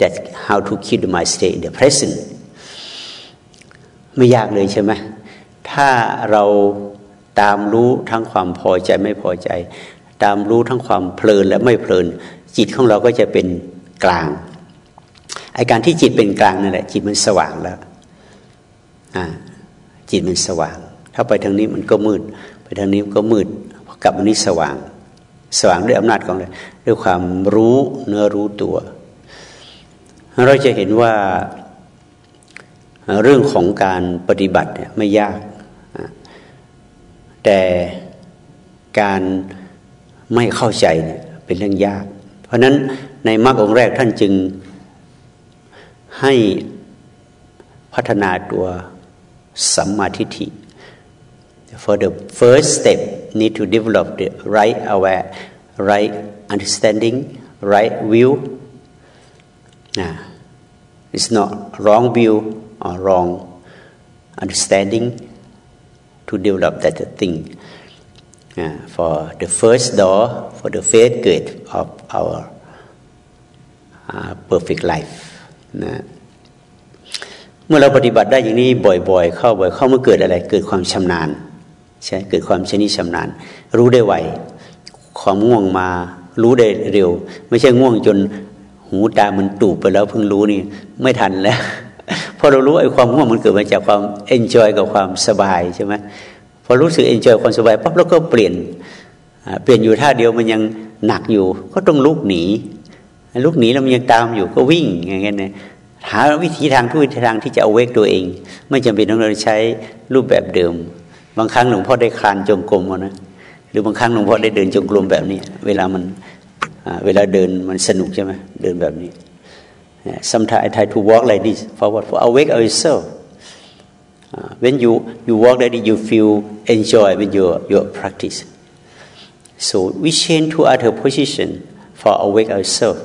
That how to keep the mind stay in the present. ไม่ยากเลยใช่ไหมถ้าเราตามรู้ทั้งความพอใจไม่พอใจ ตามรู้ทั้งความเพลินและไม่เพลิน จิตของเราก็จะเป็นกลางไอการที่จิตเป็นกลางนั่นแหละจิตมันสว่างแล้วอ่าจิตมันสว่าง ถ้าไปทางนี้มันก็มืด ไปทางนี้มันก็มืดกลับมานี้สว่าง สว่างด้วยอำนาจของอะไรด้วยความรู้เนื้อรู้ตัว เราจะเห็นว่าเรื่องของการปฏิบัติไม่ยาก แต่การไม่เข้าใจเนี่ยเป็นเรื่องยาก เพราะนั้นในมรรคองแรกท่านจึงให้พัฒนาตัวสัมมาทิฏฐิ for the first step need to develop the right aware right understanding right view nah, it's not wrong view or wrong understanding to develop that thing uh, for the first door for the first gate of our uh, perfect life นะเมื่อเราปฏิบัติได้อย่างนี้บ่อย ๆ เข้าบ่อยเข้าเมื่อเกิดอะไร เกิดความชำนาญใช่เกิดความชำนิชำนาญ รู้ได้ไวความง่วงมารู้ได้เร็ว ไม่ใช่ง่วงจน หูตามันตูบไปแล้วเพิ่งรู้นี่ไม่ทันแล้วพอเรารู้ไอ้ความง่วงมันเกิดมาจากความ enjoy กับความสบายใช่ไหมพอรู้สึก enjoy ความสบายปั๊บแล้วก็เปลี่ยนเปลี่ยนอยู่ท่าเดียวมันยังหนักอยู่ ก็ต้องลุกหนีลุกหนีแล้วมันยังตามอยู่ก็วิ่งอย่างเงี้ยนะหาวิธีทางทุกวิธีทางที่จะ awake ตัวเอง ไม่จำเป็นต้องเราใช้รูปแบบเดิม บางครั้งหลวงพ่อได้คลานจงกรมนะหรือบางครั้งหลวงพ่อได้เดินจงกรมแบบนี้ เวลามัน เวลาเดินมันสนุกใช่ไหมเดินแบบนี้ sometimes I try to walk like this forward for awake ourselves uh, when you you walk like this you feel enjoy with your your practice so we change to other position for awake ourselves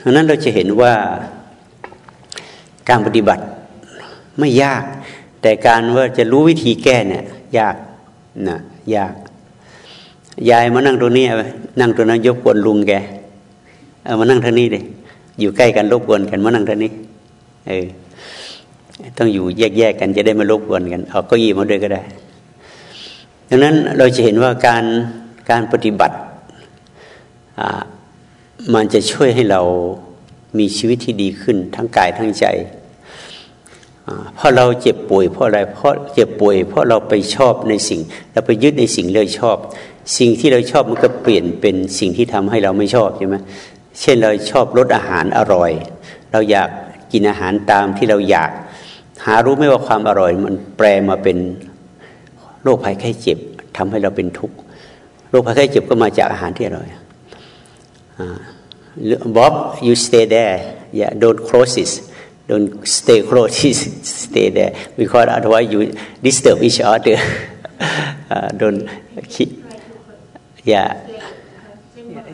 เพราะนั้นเราจะเห็นว่าการปฏิบัติไม่ยาก แต่การว่าจะรู้วิธีแก้เนี่ยยากนะยาก ยายมานั่งตรงนี้นั่งตรงนั้นยกวนลุงแกเอามานั่งทางนี้เลยอยู่ใกล้กันรบกวนกันมานั่งทางนี้ เออ ต้องอยู่แยกๆกันจะได้ไม่รบกวนกันเอาก็ยีมาด้วยก็ได้ ดังนั้นเราจะเห็นว่าการการปฏิบัติมันจะช่วยให้เรามีชีวิตที่ดีขึ้นทั้งกายทั้งใจเพราะเราเจ็บป่วยเพราะอะไรเพราะเจ็บป่วย เพราะเราไปชอบในสิ่ง เราไปยึดในสิ่งเราชอบ สิ่งที่เราชอบมันก็เปลี่ยนเป็นสิ่งที่ทำให้เราไม่ชอบใช่ไหมเช่นเราชอบรสอาหารอร่อย เราอยากกินอาหารตามที่เราอยาก หารู้ไม่ว่าความอร่อย มันแปลมาเป็นโรคภัยไข้เจ็บทำให้เราเป็นทุกข์โรคภัยไข้เจ็บก็มาจากอาหารที่อร่อย Bob, you stay there. Yeah, don't close it. Don't stay close. stay there because otherwise you disturb each other. uh, don't keep. Yeah.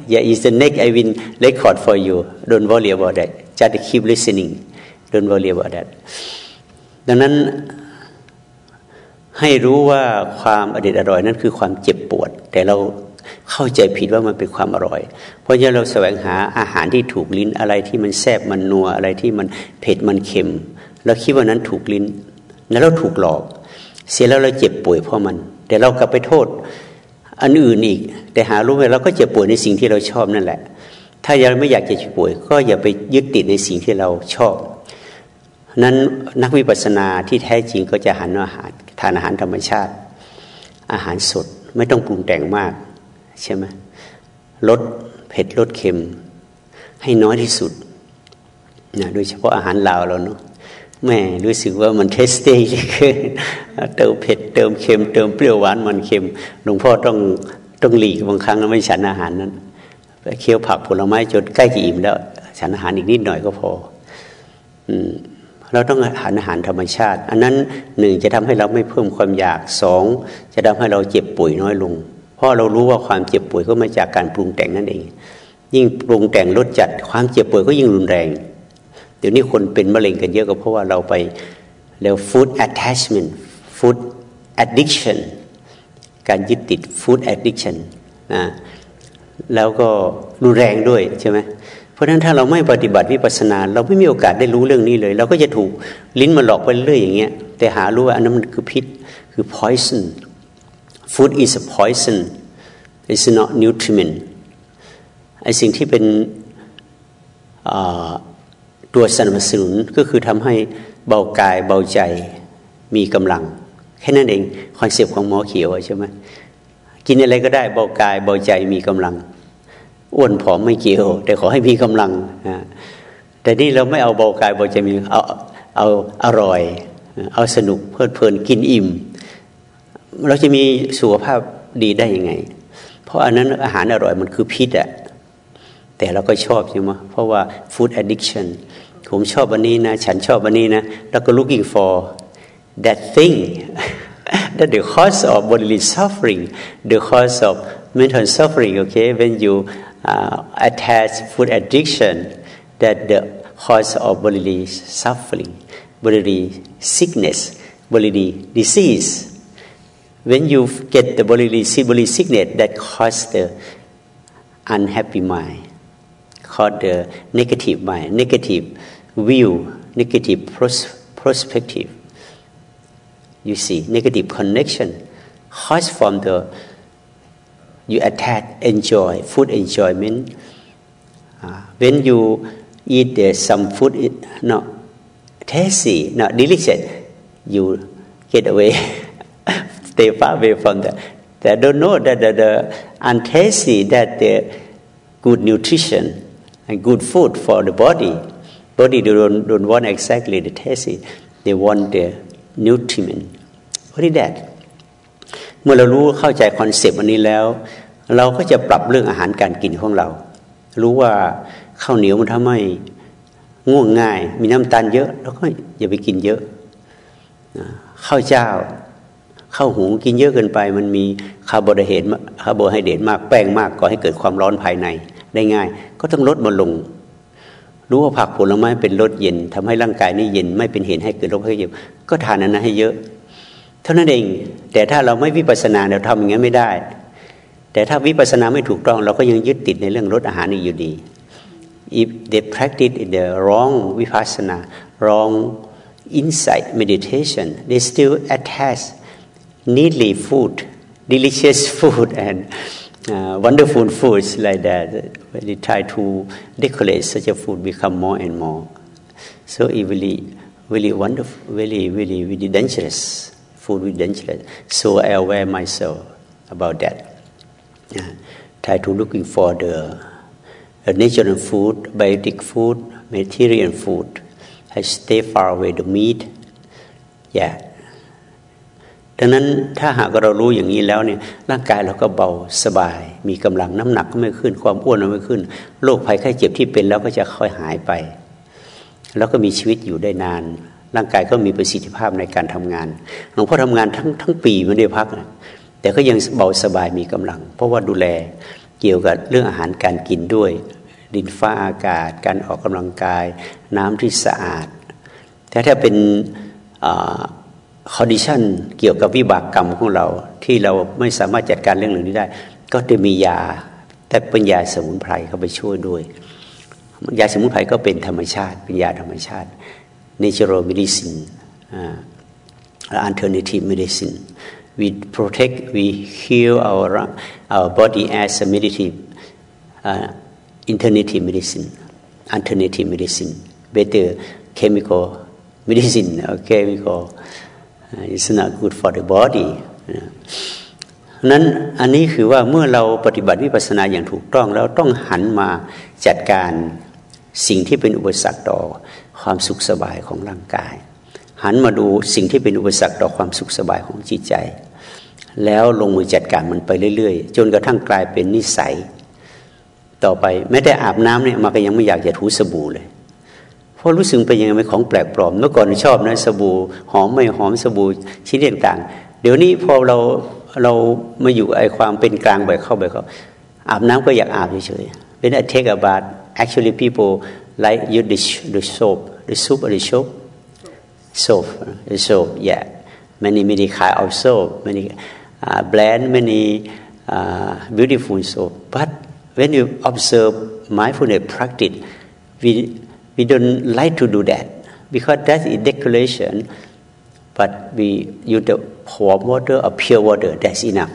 Yeah, it's the next I will record for you. Don't worry about that. Just keep listening. Don't worry about that. ดังนั้นให้รู้ว่าความอดีตอร่อยนั้นคือความเจ็บปวด แต่เราเข้าใจผิดว่ามันเป็นความอร่อย เพราะฉะนั้นเราแสวงหาอาหารที่ถูกลิ้นอะไรที่มันแซ่บมันนัวอะไรที่มันเผ็ดมันเค็มเราคิดว่านั้นถูกลิ้น แล้วเราถูกหลอก เสียแล้วเราเจ็บป่วยเพราะมัน แต่เรากลับไปโทษ อันอื่นอีก แต่หารู้ไหมเราก็เจ็บป่วยในสิ่งที่เราชอบนั่นแหละ ถ้ายังไม่อยากจะเจ็บป่วย ก็อย่าไปยึดติดในสิ่งที่เราชอบ นั้นนักวิปัสสนาที่แท้จริงก็จะหันอาหารทานอาหารธรรมชาติ อาหารสดไม่ต้องปรุงแต่งมาก ใช่ไหมลดเผ็ดลดเค็ม ให้น้อยที่สุดนะโดยเฉพาะอาหารลาวเราเนาะ แม่รู้สึกว่ามันเทสตี้เติมเผ็ดเติมเค็มเติมเปรี้ยวหวานมันเค็มหลวงพ่อต้องต้องหลีกบางครั้งไม่ฉันอาหารนั้นเคี้ยวผักผลไม้จนใกล้จะอิ่มแล้ว ฉันอาหารอีกนิดหน่อยก็พอ อืมเราต้องหาอาหารธรรมชาติ อันนั้นหนึ่งจะทำให้เราไม่เพิ่มความอยากสองจะทำให้เราเจ็บป่วยน้อยลง เพราะเรารู้ว่าความเจ็บป่วยก็มาจากการปรุงแต่งนั่นเอง ยิ่งปรุงแต่งลดจัด ความเจ็บป่วยก็ยิ่งรุนแรง เดี๋ยวนี้คนเป็นมะเร็งกันเยอะก็เพราะว่าเราไปเรียก food attachment food addiction การยึดติด food addiction นะแล้วก็รุนแรงด้วยใช่ไหมเพราะฉะนั้นถ้าเราไม่ปฏิบัติวิปัสสนา เราไม่มีโอกาสได้รู้เรื่องนี้เลย เราก็จะถูกลิ้นมันหลอกไปเรื่อยอย่างเงี้ย แต่หารู้ว่าอันนั้นมันคือพิษคือ poison food is a poison it's not nutriment ไอสิ่งที่เป็น ตัวสนับสนุนก็คือทำให้เบากายเบาใจมีกำลัง แค่นั้นเองคอนเซปต์ของหมอเขียวใช่ไหมกินอะไรก็ได้เบากายเบาใจมีกำลังอ้วนผอมไม่เกี่ยว แต่ขอให้มีกำลังแต่นี่เราไม่เอาเบากายเบาใจมีเอาเอาอร่อย เอาสนุกเพลิดเพลินกินอิ่ม เราจะมีสุขภาพดีได้ยังไง เพราะอันนั้นอาหารอร่อยมันคือพิษอะแต่เราก็ชอบใช่ไหมเพราะว่า food addiction ผมชอบอันนี้นะ ฉันชอบอันนี้นะ แล้วก็ looking for that thing that the cause of bodily suffering the cause of mental suffering okay when you uh, attach food addiction that the cause of bodily suffering bodily sickness bodily disease when you get the bodily, bodily sickness that cause the unhappy mind, cause the negative mind, negative view, negative pros- perspective. You see, negative connection cause from the you attach enjoy food enjoyment. Uh, when you eat there some food, not tasty, not delicious, you get away, stay far away from that. They don't know that the, the untasty, that the good nutrition and good food for the body. Body don't, don't want exactly the tasty, they want the nutriment. What is that? เมื่อเรารู้เข้าใจคอนเซปต์อันนี้แล้ว เราก็จะปรับเรื่องอาหารการกินของเรา รู้ว่าข้าวเหนียวมันทำให้ง่วงง่าย มีน้ำตาลเยอะ แล้วก็อย่าไปกินเยอะข้าวเจ้าข้าวหุงกินเยอะเกินไป มันมีคาร์โบไฮเดรตคาร์โบไฮเดรตมากแป้งมากก็ให้เกิดความร้อนภายในได้ง่าย ก็ต้องลดมันลง รู้ว่าผักผลไม้เป็นรสเย็นทำให้ร่างกายนี่เย็นไม่เป็นเหตุให้เกิดโรคภัยเย็นก็ทานอันนั้นให้เยอะ เท่านั้นเอง แต่ถ้าเราไม่วิปัสนาเราทำอย่างนี้ไม่ได้ แต่ถ้าวิปัสนาไม่ถูกต้อง เราก็ยังยึดติดในเรื่องรสอาหารอยู่ดี if they practice the wrong vipassana wrong insight meditation, they still attach neatly food, delicious food, and uh, wonderful foods like that. When they try to decorate such a food, become more and more. So it really, really wonderful, really, really, really dangerous. Food is dangerous. So I aware myself about that. Uh, try to looking for the, the natural food, biotic food, material food I stay far away the meat yeah ดังนั้นถ้าหากเรารู้อย่างนี้แล้วเนี่ยร่างกายเราก็เบาสบาย มีกำลังน้ำหนักก็ไม่ขึ้น ความอ้วนก็ไม่ขึ้นโรคภัยไข้เจ็บที่เป็นแล้วก็จะค่อยหายไป แล้วก็มีชีวิตอยู่ได้นาน ร่างกายก็มีประสิทธิภาพในการทำงานหลวงพ่อทำงานทั้งทั้งปีไม่ได้พักนะแต่ก็ยังเบาสบายมีกำลัง เพราะว่าดูแลเกี่ยวกับเรื่องอาหารการกินด้วย ดินฟ้าอากาศ การออกกำลังกาย น้ำที่สะอาดแต่ถ้าเป็น condition เกี่ยวกับวิบากกรรมของเรา ที่เราไม่สามารถจัดการเรื่องเหล่านี้ได้ ก็จะมียา แต่เป็นยาสมุนไพรเข้าไปช่วยด้วย ยาสมุนไพรก็เป็นธรรมชาติ เป็นยาธรรมชาติ natural medicine alternative medicine we protect we heal our our body as a meditative uh, alternative medicine, alternative medicine, better chemical medicine or chemical uh, it's not good for the body นั้นอันนี้คือว่าเมื่อเราปฏิบัติวิปัสสนาอย่างถูกต้อง แล้วต้องหันมาจัดการสิ่งที่เป็นอุปสรรคต่อความสุขสบายของร่างกาย หันมาดูสิ่งที่เป็นอุปสรรคต่อความสุขสบายของจิตใจ แล้วลงมือจัดการมันไปเรื่อยๆ จนกระทั่งกลายเป็นนิสัย ต่อไปแม้แต่อาบน้ำเนี่ยมาก็ยังไม่อยากจะถูสบู่เลย ราะรู้สึกเป็นยังไงเป็นของแปลกปลอมเมื่อก่อนชอบนะสบู่หอมไม่หอมสบู่ชิ้นต่างๆ เดี๋ยวนี้พอเราเรามาอยู่ไอความเป็นกลางไปเข้าไปเข้าอาบน้ำก็อยากอาบเฉยๆ When I take a bath actually people like you the the soap the soup or the soap soap the soap yeah many many kind of soap many uh, blend many uh, beautiful soap but when you observe mindfulness practice, we, we don't like to do that because that is decoration, but we use the warm water or pure water, that's enough.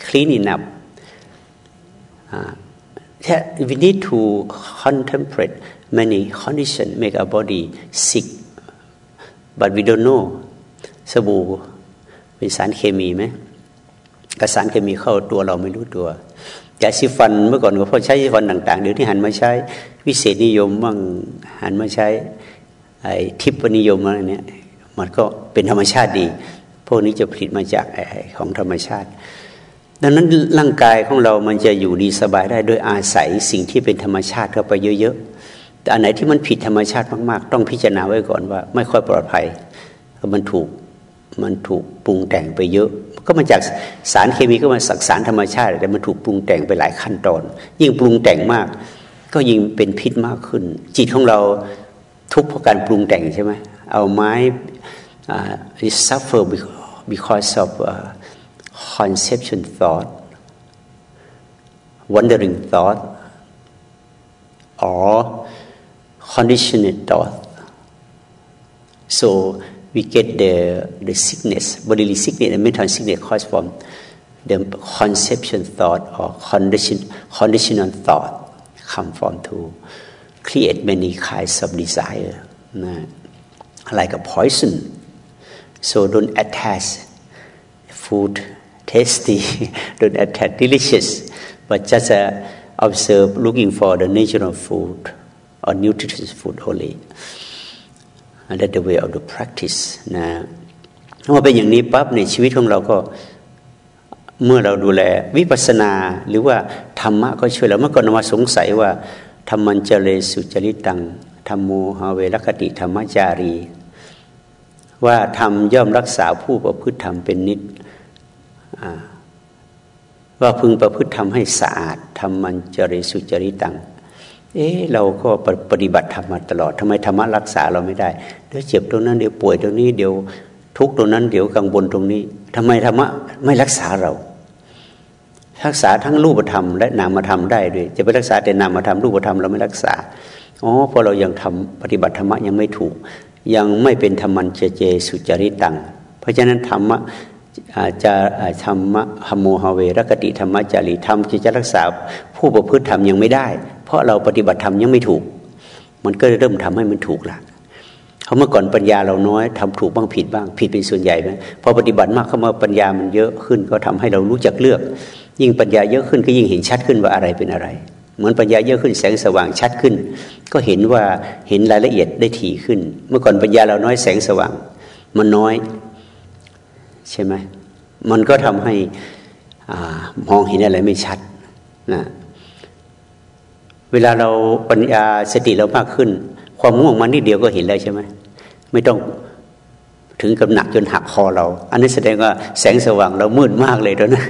Clean enough. Uh, we need to contemplate many conditions make our body sick, but we don't know สบู่เป็นสารเคมีไหมกระสารเคมีเข้าตัวเราไม่รู้ตัว ยาสีฟันเมื่อก่อนก็พ่อใช้ฟันต่าง ๆ เดี๋ยวที่หันมาใช้ วิเศษนิยมบ้างหันมาใช้ไอ้ทิพนิยมอะไรเนี้ยมันก็เป็นธรรมชาติดี พวกนี้จะผลิตมาจากอของธรรมชาติ ดังนั้นร่างกายของเรามันจะอยู่ดีสบายได้โดยอาศัยสิ่งที่เป็นธรรมชาติเข้าไปเยอะๆแต่อันไหนที่มันผิดธรรมชาติมากๆ ต้องพิจารณาไว้ก่อนว่า ไม่ค่อยปลอดภัยมันถูกมันถูกปรุงแต่งไปเยอะ ก็มาจากสารเคมีก็มาสักสารธรรมชาติ แต่มันถูกปรุงแต่งไปหลายขั้นตอน ยิ่งปรุงแต่งมาก ก็ยิ่งเป็นพิษมากขึ้น จิตของเราทุกข์เพราะการปรุงแต่งใช่ไหมเอาไม้ uh, suffer because of uh, conception thought, wandering thought, or conditioned thought. So we get the, the sickness, bodily sickness and mental sickness caused from the conception thought or condition, conditional thought come from to create many kinds of desire, like a poison. So don't attach food tasty, don't attach delicious, but just uh, observe looking for the natural food or nutritious food only. That's the way of the practice นะถ้าเป็นอย่างนี้ปั๊บในชีวิตของเราก็เมื่อเราดูแลวิปัสนาหรือว่าธรรมะก็ช่วยเราเมื่อก่อนมาสงสัยว่าธรรมันเจเลสุจริตังธรรมโมหาเวรคติธรรมจารี ว่าธรรมย่อมรักษาผู้ประพฤติธรรมเป็นนิดว่าพึงประพฤติทำให้สะอาดทำมันจริสุจริตัง เอ๊เราก็ปฏิบัติธรรมมาตลอดทำไมธรรมะรักษาเราไม่ได้เดี๋ยวเจ็บตรงนั้นเดี๋ยวป่วยตรงนี้เดี๋ยวทุกตรงนั้นเดี๋ยวกังวลตรงนี้ทำไมธรรมะไม่รักษาเรา รักษาทั้งรูปธรรมและนามธรรมได้ด้วย จะไปรักษาแต่นามธรรมรูปธรรมเราไม่รักษาอ๋อเพราะเรายังทำปฏิบัติธรรมะยังไม่ถูก ยังไม่เป็นธรรมันเจเจสุจริตัง เพราะฉะนั้นธรรมะอาจะธรรมะฮโมฮาเวรกติธรรมจารีธรรมที่จะรักษาผู้ประพฤติธรรมยังไม่ได้ ราะเราปฏิบัติธรรมยังไม่ถูก มันก็เริ่มทำให้มันถูกละเขาเมื่อก่อนปัญญาเราน้อยทำถูกบ้างผิดบ้าง ผิดเป็นส่วนใหญ่ไหมพอปฏิบัติมากเข้ามาปัญญามันเยอะขึ้น ก็ทำให้เรารู้จักเลือก ยิ่งปัญญาเยอะขึ้นก็ยิ่งเห็นชัดขึ้นว่าอะไรเป็นอะไร เหมือนปัญญาเยอะขึ้นแสงสว่างชัดขึ้น ก็เห็นว่าเห็นรายละเอียดได้ถี่ขึ้น เมื่อก่อนปัญญาเราน้อยแสงสว่าง มันน้อยใช่ไหมมันก็ทำให้มองเห็นอะไรไม่ชัดนะ เวลาเราปัญญาสติเรามากขึ้น ความง่วงมันนิดเดียวก็เห็นแล้วใช่ไหมไม่ต้องถึงกับหนักจนหักคอเรา อันนี้แสดงว่าแสงสว่างเรามืดมากเลยตอนนั้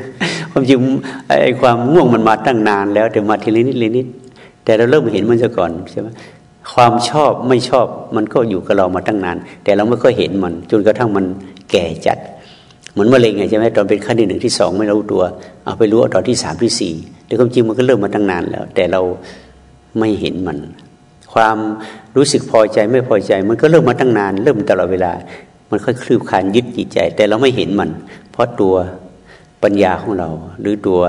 ความจริงไอ้ความง่วงมันมาตั้งนานแล้วแต่มาทีละนิดละนิด แต่เราเริ่มเห็นมันซะก่อนใช่ไหมความชอบไม่ชอบมันก็อยู่กับเรามาตั้งนาน แต่เราไม่ค่อยเห็นมัน จนกระทั่งมันแก่จัด เหมือนมะเร็งไงใช่ไหมตอนเป็นขั้นที่หนึ่งที่สองไม่รู้ตัว เอาไปรู้ตอนที่สามที่สี่แต่ความจริงมันก็เริ่มมาตั้งนานแล้ว แต่เรา ไม่เห็นมัน ความรู้สึกพอใจไม่พอใจ มันก็เริ่มมาตั้งนาน เริ่มตลอดเวลา มันค่อยคลืบคลานยึดจิตใจ แต่เราไม่เห็นมัน เพราะตัวปัญญาของเรา หรือตัว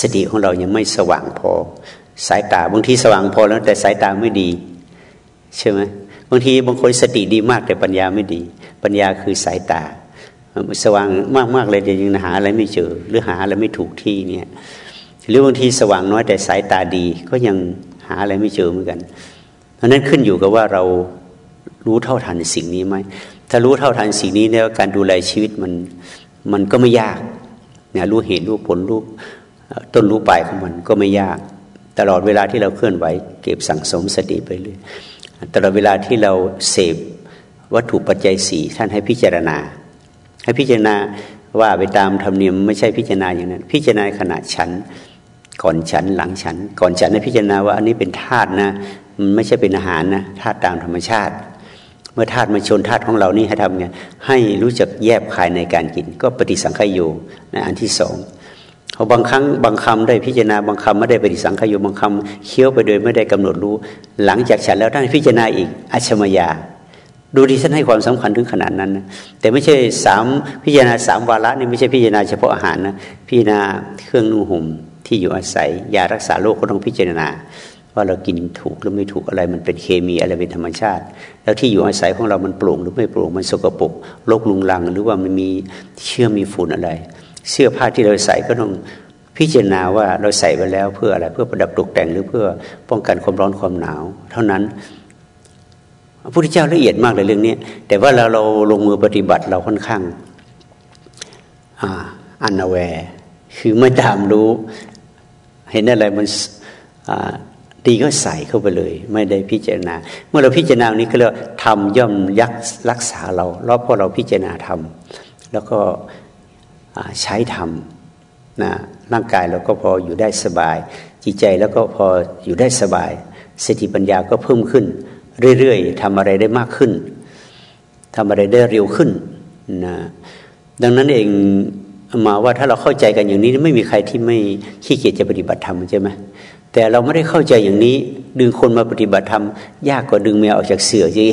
สติของเรายังไม่สว่างพอ สายตาบางทีสว่างพอแล้วแต่สายตาไม่ดี ใช่ไหมบางทีบางคนสติดีมากแต่ปัญญาไม่ดี ปัญญาคือสายตา สว่างมากๆเลยแต่ยังหาอะไรไม่เจอ หรือหาอะไรไม่ถูกที่เนี่ย หรือบางทีสว่างน้อยแต่สายตาดี ก็ยังหาอะไรไม่เจอเหมือนกัน เพราะนั้นขึ้นอยู่กับว่าเรารู้เท่าทันสิ่งนี้ไหมถ้ารู้เท่าทันสิ่งนี้แล้วการดูแลชีวิตมันมันก็ไม่ยากเนี่ยรู้เหตุรู้ผลรู้ต้นรู้ปลายของมันก็ไม่ยาก ตลอดเวลาที่เราเคลื่อนไหว เก็บสั่งสมสติไปเลยตลอดเวลาที่เราเสพวัตถุปัจจัยสี่ท่านให้พิจารณา ให้พิจารณาว่าไปตามธรรมเนียมไม่ใช่พิจารณาอย่างนั้น พิจารณาขณะฉัน ก่อนฉันหลังฉัน ก่อนฉันให้พิจารณาว่าอันนี้เป็นธาตุนะมันไม่ใช่เป็นอาหารนะธาตุตามธรรมชาติ เมื่อธาตุมาชนธาตุของเรานี่ให้ทำไงให้รู้จักแยบคายในการกิน ก็ปฏิสังขยโยนะอันที่สองเขาบางครั้งบางคำได้พิจารณาบางคำไม่ได้ปฏิสังขยโยบางคำเคี้ยวไปโดยไม่ได้กำหนดรู้ หลังจากฉันแล้วท่านพิจารณาอีกอัชมยาดูที่ท่านให้ความสำคัญถึงขนาดนั้นนะแต่ไม่ใช่สามพิจารณาสามวาระนี่ไม่ใช่พิจารณาเฉพาะอาหารนะพิจารณาเครื่องนุ่งห่ม ที่อยู่อาศัย ยารักษาโรคก็ต้องพิจารณา ว่าเรากินถูกหรือไม่ถูกอะไรมันเป็นเคมีอะไรเป็นธรรมชาติ แล้วที่อยู่อาศัยของเรามันโปร่งหรือไม่โปร่งมันสกปรกโรคลุงลัง หรือว่ามันมีเชื้อมีฝุ่นอะไร เสื้อผ้าที่เราใส่ก็ต้องพิจารณาว่าเราใส่ไปแล้วเพื่ออะไรเพื่อประดับตกแต่งหรือเพื่อป้องกันความร้อนความหนาว เท่านั้นพระพุทธเจ้าละเอียดมากเลยเรื่องนี้แต่ว่าเราเราลงมือปฏิบัติเราค่อนข้างอันนาแวร์คือไม่ตามรู้ ห็นอะไรมันดีก็ใส่เข้าไปเลย ไม่ได้พิจารณา เมื่อเราพิจารณานี้ก็เรียกทำย่อมยักรักษาเรารอบพอเราพิจารณาทำแล้วก็ใช้ทำนะร่างกายเราก็พออยู่ได้สบาย จิตใจแล้วก็พออยู่ได้สบายสติปัญญาก็เพิ่มขึ้น เรื่อยๆทำอะไรได้มากขึ้นทำอะไรได้เร็วขึ้นนะดังนั้นเอง มาว่าถ้าเราเข้าใจกันอย่างนี้ไม่มีใครที่ไม่ขี้เกียจจะปฏิบัติธรรมใช่ไหมแต่เราไม่ได้เข้าใจอย่างนี้ ดึงคนมาปฏิบัติธรรมยากกว่าดึงแมวออกจากเสือจี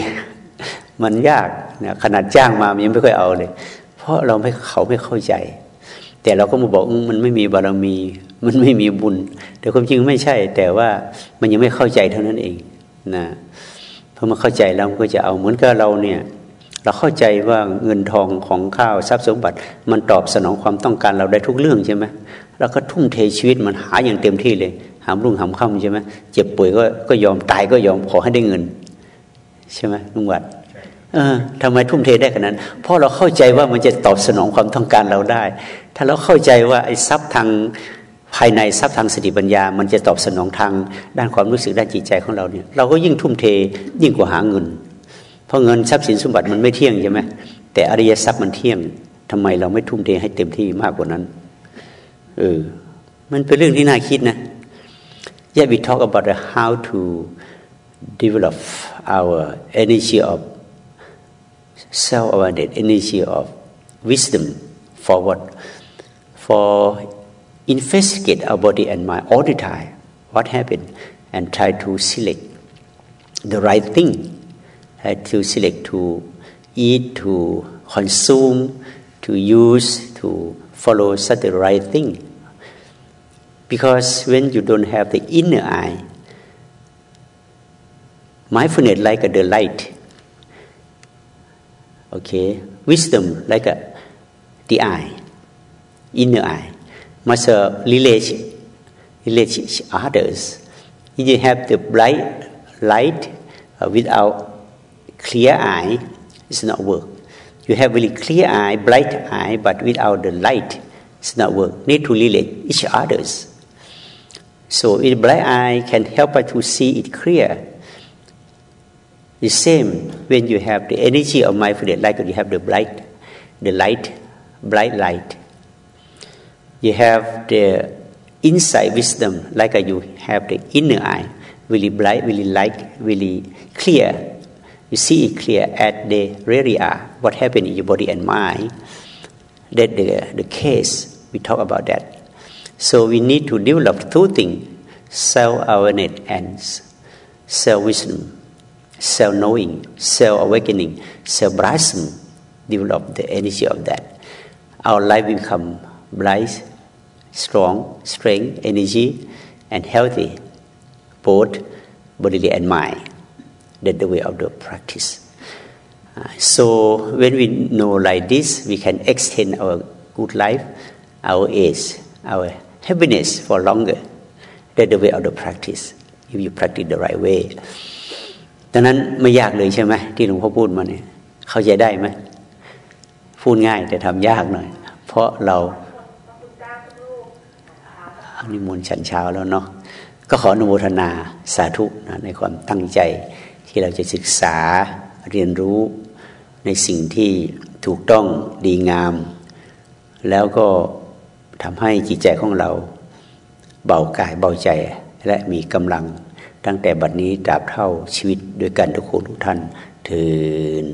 มันยากนะขนาดจ้างมามันยังไม่ค่อยเอาเลย เพราะเราไม่เขาไม่เข้าใจ แต่เราก็มาบอกมันไม่มีบารมี มันไม่มีบุญ แต่ความจริงไม่ใช่ แต่ว่ามันยังไม่เข้าใจเท่านั้นเองนะพอมาเข้าใจแล้วมันก็จะเอาเหมือนกับเราเนี่ย เราเข้าใจว่าเงินทองของข้าวทรัพย์สมบัติ มันตอบสนองความต้องการเราได้ทุกเรื่องใช่ไหมเราก็ทุ่มเทชีวิตมันหาอย่างเต็มที่เลย หามรุ่งหามค่ำใช่ไหมเจ็บป่วยก็ก็ยอมตายก็ยอมขอให้ได้เงิน ใช่ไหมลุงวัดเออทำไมทุ่มเทได้ขนาดนั้น เพราะเราเข้าใจว่ามันจะตอบสนองความต้องการเราได้ ถ้าเราเข้าใจว่าไอ้ทรัพย์ทางภายในทรัพย์ทางสติปัญญา มันจะตอบสนองทางด้านความรู้สึกด้านจิตใจของเราเนี่ย เราก็ยิ่งทุ่มเทยิ่งกว่าหาเงิน ราะเงินทรัพย์สินสมบัติมันไม่เที่ยงใช่ไหมแต่อริยทรัพย์มันเที่ยงทำไมเราไม่ทุ่มเทให้เต็มที่มากกว่านั้นเออมันเป็นเรื่องที่น่าคิดนะ Yet we talk about how to develop our energy of self-awareness, energy of wisdom for what? For investigate our body and mind all the time. What happened? And try to select the right thing to select to eat, to consume, to use, to follow such the right thing. Because when you don't have the inner eye, mindfulness like the light, okay, wisdom like a, the eye, inner eye, must uh, relate, relate others. If you have the bright light uh, without clear eye it's not work. You have really clear eye, bright eye, but without the light, it's not work. Need to relate each others. So, a bright eye can help us to see it clear. The same when you have the energy of mindfulness, like you have the bright, the light, bright light. You have the inside wisdom, like you have the inner eye, really bright, really light, really clear you see it clear at the really are what happened in your body and mind. That the, the case, we talk about that. So we need to develop two things self awareness and self wisdom, self knowing, self awakening, self blossom. Develop the energy of that. Our life become bright, strong, strength, energy, and healthy, both bodily and mind. That's the way of the practice. Uh, so when we know like this, we can extend our good life, our age, our happiness for longer. That's the way of the practice. If you practice the right way. ดังนั้นไม่ยากเลยใช่ไหมที่หลวงพ่อพูดมาเนี่ยเข้าใจได้ไหมพูดง่ายแต่ทำยากหน่อย เพราะเราอันนี้มนฉันเช้าแล้วเนาะก็ขออนุโมทนาสาธุนะในความตั้งใจ ที่เราจะศึกษาเรียนรู้ในสิ่งที่ถูกต้องดีงาม แล้วก็ทำให้จิตใจของเรา เบากายเบาใจและมีกำลัง ตั้งแต่บัดนี้ตราบเท่าชีวิตด้วยกันทุกคนทุกท่านเถิน